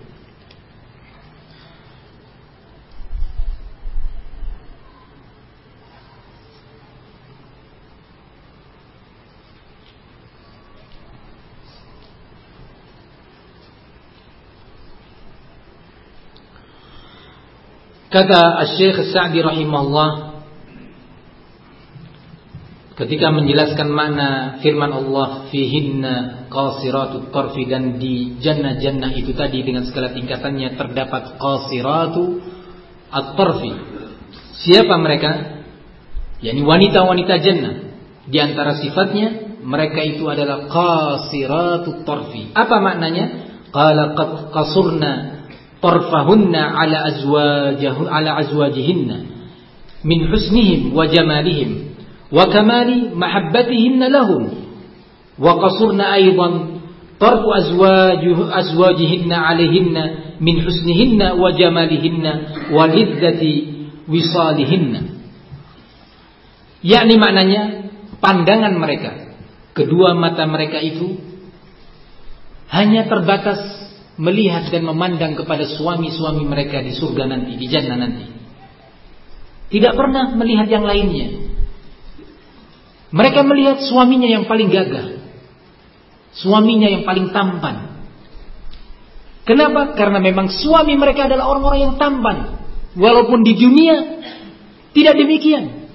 Kata Syekh Sa'di rahimahullah ketika menjelaskan makna firman Allah fihinna qasiratut tarfi dan di jannah-jannah itu tadi dengan segala tingkatannya terdapat qasiratu at-tarfi. Siapa mereka? yakni wanita-wanita jannah. Di antara sifatnya mereka itu adalah qasiratut tarfi. Apa maknanya? Qala qad qasurna tarfahunna ala azwajahu ala azwajihinna min husnihim wa jamalihim wa kamali mahabbatihinna lahum wa qasurna aidan tarfu azwajihinna alaihinna min husnihinna wa jamalihinna wa lidzati wisalihinna yakni maknanya pandangan mereka. Kedua mata mereka itu hanya terbatas melihat dan memandang kepada suami-suami mereka di surga nanti, di jannah nanti. Tidak pernah melihat yang lainnya. Mereka melihat suaminya yang paling gagah. Suaminya yang paling tampan. Kenapa? Karena memang suami mereka adalah orang-orang yang tampan. Walaupun di dunia tidak demikian.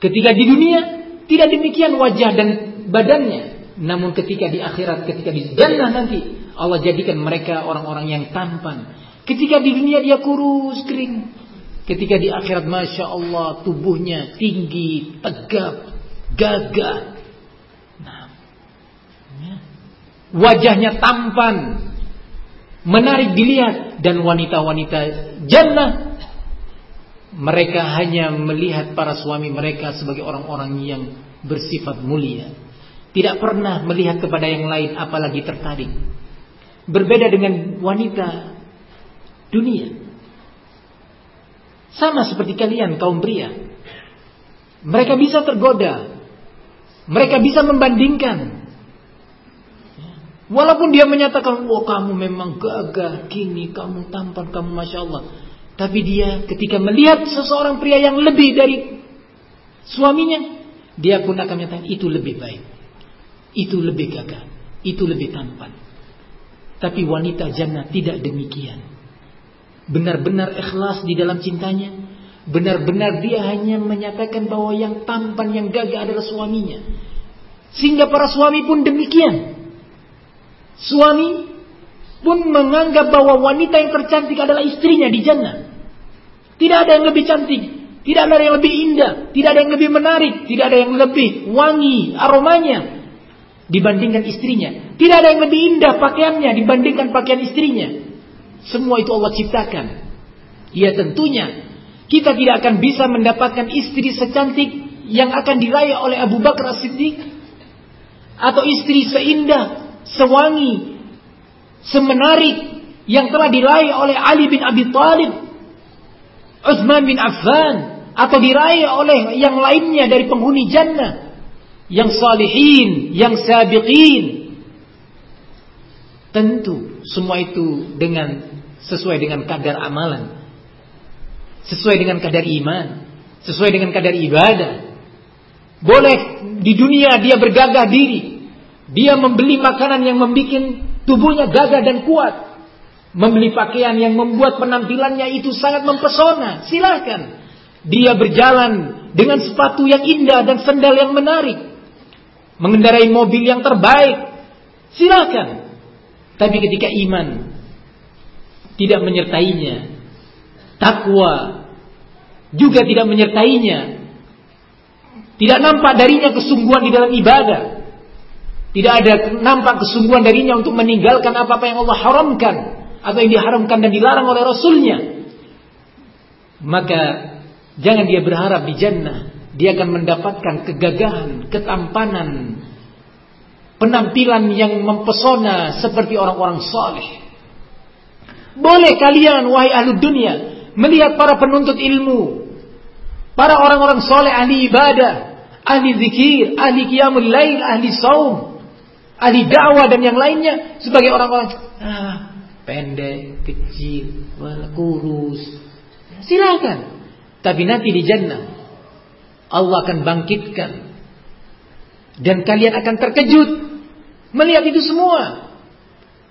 Ketika di dunia tidak demikian wajah dan badannya. Namun ketika di akhirat, ketika di jannah nanti Allah jadikan mereka orang-orang yang tampan. Ketika di dunia dia kurus, kering. Ketika di akhirat Masya Allah tubuhnya tinggi, tegap, gagah. Nah, ya. Wajahnya tampan. Menarik dilihat. Dan wanita-wanita jannah. Mereka hanya melihat para suami mereka sebagai orang-orang yang bersifat mulia. Tidak pernah melihat kepada yang lain apalagi tertarik. Berbeda dengan wanita dunia. Sama seperti kalian kaum pria. Mereka bisa tergoda. Mereka bisa membandingkan. Walaupun dia menyatakan, wah kamu memang gagah, kini kamu tampan, kamu masya Allah. Tapi dia ketika melihat seseorang pria yang lebih dari suaminya, dia pun akan menyatakan itu lebih baik, itu lebih gagah, itu lebih tampan. Tapi wanita jannah tidak demikian. Benar-benar ikhlas di dalam cintanya. Benar-benar dia hanya menyatakan bahwa yang tampan, yang gagah adalah suaminya. Sehingga para suami pun demikian. Suami pun menganggap bahwa wanita yang tercantik adalah istrinya di jannah. Tidak ada yang lebih cantik. Tidak ada yang lebih indah. Tidak ada yang lebih menarik. Tidak ada yang lebih wangi aromanya dibandingkan istrinya. Tidak ada yang lebih indah pakaiannya dibandingkan pakaian istrinya. Semua itu Allah ciptakan. Ya tentunya kita tidak akan bisa mendapatkan istri secantik yang akan diraih oleh Abu Bakar As-Siddiq atau istri seindah, sewangi, semenarik yang telah diraih oleh Ali bin Abi Thalib, Utsman bin Affan atau diraih oleh yang lainnya dari penghuni jannah yang salihin, yang sabiqin. Tentu semua itu dengan sesuai dengan kadar amalan. Sesuai dengan kadar iman, sesuai dengan kadar ibadah. Boleh di dunia dia bergagah diri. Dia membeli makanan yang membuat tubuhnya gagah dan kuat. Membeli pakaian yang membuat penampilannya itu sangat mempesona. Silahkan. Dia berjalan dengan sepatu yang indah dan sendal yang menarik mengendarai mobil yang terbaik, silakan. Tapi ketika iman tidak menyertainya, takwa juga tidak menyertainya, tidak nampak darinya kesungguhan di dalam ibadah, tidak ada nampak kesungguhan darinya untuk meninggalkan apa-apa yang Allah haramkan atau yang diharamkan dan dilarang oleh Rasulnya, maka jangan dia berharap di jannah dia akan mendapatkan kegagahan, ketampanan, penampilan yang mempesona seperti orang-orang saleh. Boleh kalian wahai ahli dunia melihat para penuntut ilmu, para orang-orang soleh ahli ibadah, ahli zikir, ahli qiyamul lail, ahli saum, ahli dakwah dan yang lainnya sebagai orang-orang ah, pendek, kecil, kurus. Silakan. Tapi nanti di jannah Allah akan bangkitkan. Dan kalian akan terkejut melihat itu semua.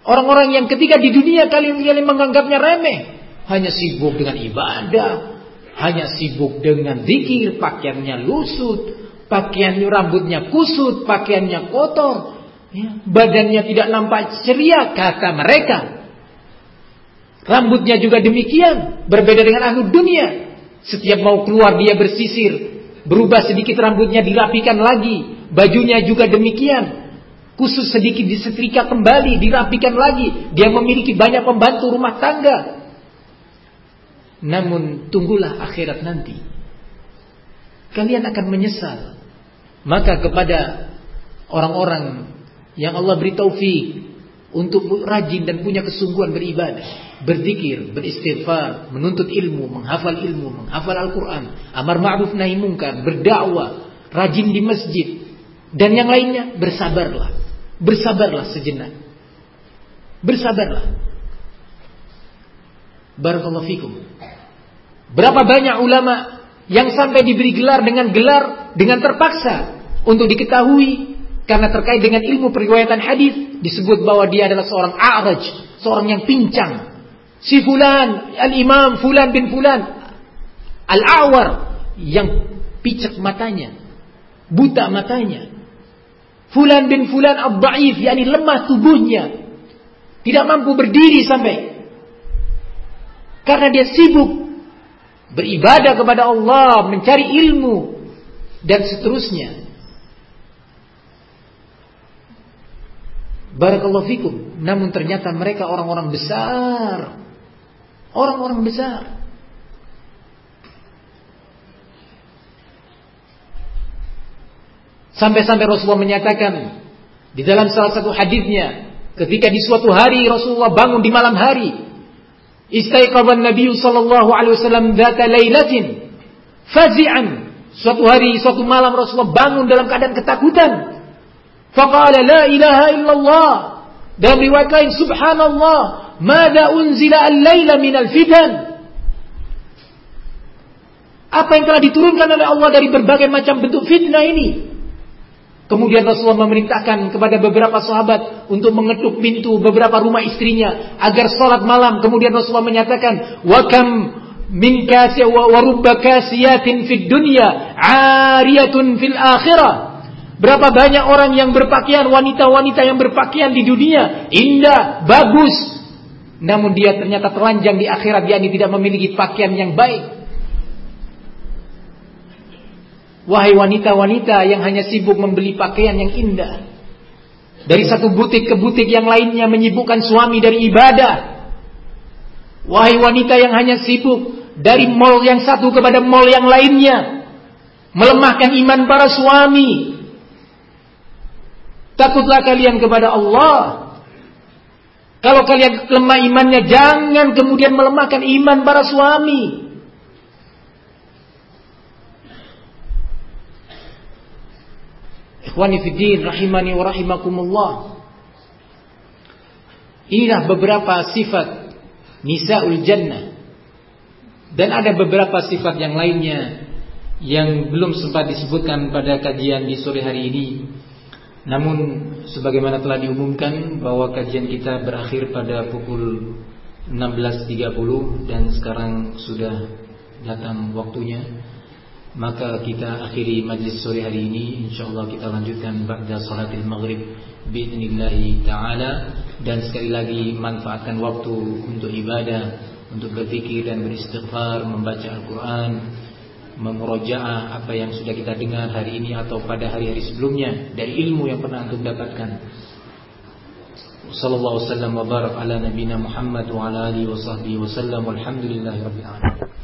Orang-orang yang ketika di dunia kalian, kalian menganggapnya remeh. hanya sibuk dengan ibadah, hanya sibuk dengan zikir, pakaiannya lusut, pakaiannya rambutnya kusut, pakaiannya kotor, ya, badannya tidak nampak ceria kata mereka. Rambutnya juga demikian, berbeda dengan ahlu dunia. Setiap mau keluar dia bersisir, berubah sedikit rambutnya dirapikan lagi, bajunya juga demikian. Khusus sedikit disetrika kembali, dirapikan lagi. Dia memiliki banyak pembantu rumah tangga. Namun tunggulah akhirat nanti. Kalian akan menyesal. Maka kepada orang-orang yang Allah beri taufik untuk rajin dan punya kesungguhan beribadah, berzikir, beristighfar, menuntut ilmu, menghafal ilmu, menghafal Al-Quran, amar ma'ruf nahi mungkar, berdakwah, rajin di masjid, dan yang lainnya bersabarlah, bersabarlah sejenak, bersabarlah. Barakallahu fikum. Berapa banyak ulama yang sampai diberi gelar dengan gelar dengan terpaksa untuk diketahui karena terkait dengan ilmu periwayatan hadis disebut bahwa dia adalah seorang a'raj, seorang yang pincang. Si fulan, al-imam fulan bin fulan, al-awar yang picek matanya, buta matanya. Fulan bin fulan ad-da'if, yakni lemah tubuhnya. Tidak mampu berdiri sampai karena dia sibuk beribadah kepada Allah, mencari ilmu dan seterusnya. Barakallahu fikum. Namun ternyata mereka orang-orang besar. Orang-orang besar. Sampai-sampai Rasulullah menyatakan di dalam salah satu hadisnya ketika di suatu hari Rasulullah bangun di malam hari Istaiqadhan Nabi sallallahu alaihi wasallam dzata lailatin fazi'an. Suatu hari, suatu malam Rasulullah bangun dalam keadaan ketakutan. Faqala la ilaha illallah. Dan riwayat lain subhanallah, mada unzila al-laila minal fitan. Apa yang telah diturunkan oleh Allah dari berbagai macam bentuk fitnah ini? Kemudian Rasulullah memerintahkan kepada beberapa sahabat untuk mengetuk pintu beberapa rumah istrinya agar sholat malam. Kemudian Rasulullah menyatakan, "Wa kam min kasi wa rubba kasiyatin fid dunya, 'ariyatun fil akhirah." Berapa banyak orang yang berpakaian, wanita-wanita yang berpakaian di dunia, indah, bagus. Namun dia ternyata telanjang di akhirat, yakni tidak memiliki pakaian yang baik. Wahai wanita-wanita yang hanya sibuk membeli pakaian yang indah. Dari satu butik ke butik yang lainnya menyibukkan suami dari ibadah. Wahai wanita yang hanya sibuk dari mall yang satu kepada mall yang lainnya. Melemahkan iman para suami. Takutlah kalian kepada Allah. Kalau kalian lemah imannya, jangan kemudian melemahkan iman para suami. Ikhwani fiddin rahimani wa rahimakumullah. Inilah beberapa sifat nisaul jannah. Dan ada beberapa sifat yang lainnya yang belum sempat disebutkan pada kajian di sore hari ini. Namun sebagaimana telah diumumkan bahwa kajian kita berakhir pada pukul 16.30 dan sekarang sudah datang waktunya maka kita akhiri majlis sore hari ini. Insyaallah kita lanjutkan ba'da salatil maghrib biidznillah taala. Dan sekali lagi manfaatkan waktu untuk ibadah untuk berzikir dan beristighfar membaca Al-Qur'an memurojaah apa yang sudah kita dengar hari ini atau pada hari-hari sebelumnya dari ilmu yang pernah antum dapatkan. Sallallahu wasallam wa barak ala nabina Muhammad wa ala alihi wa sahbihi wasallam walhamdulillahi rabbil alamin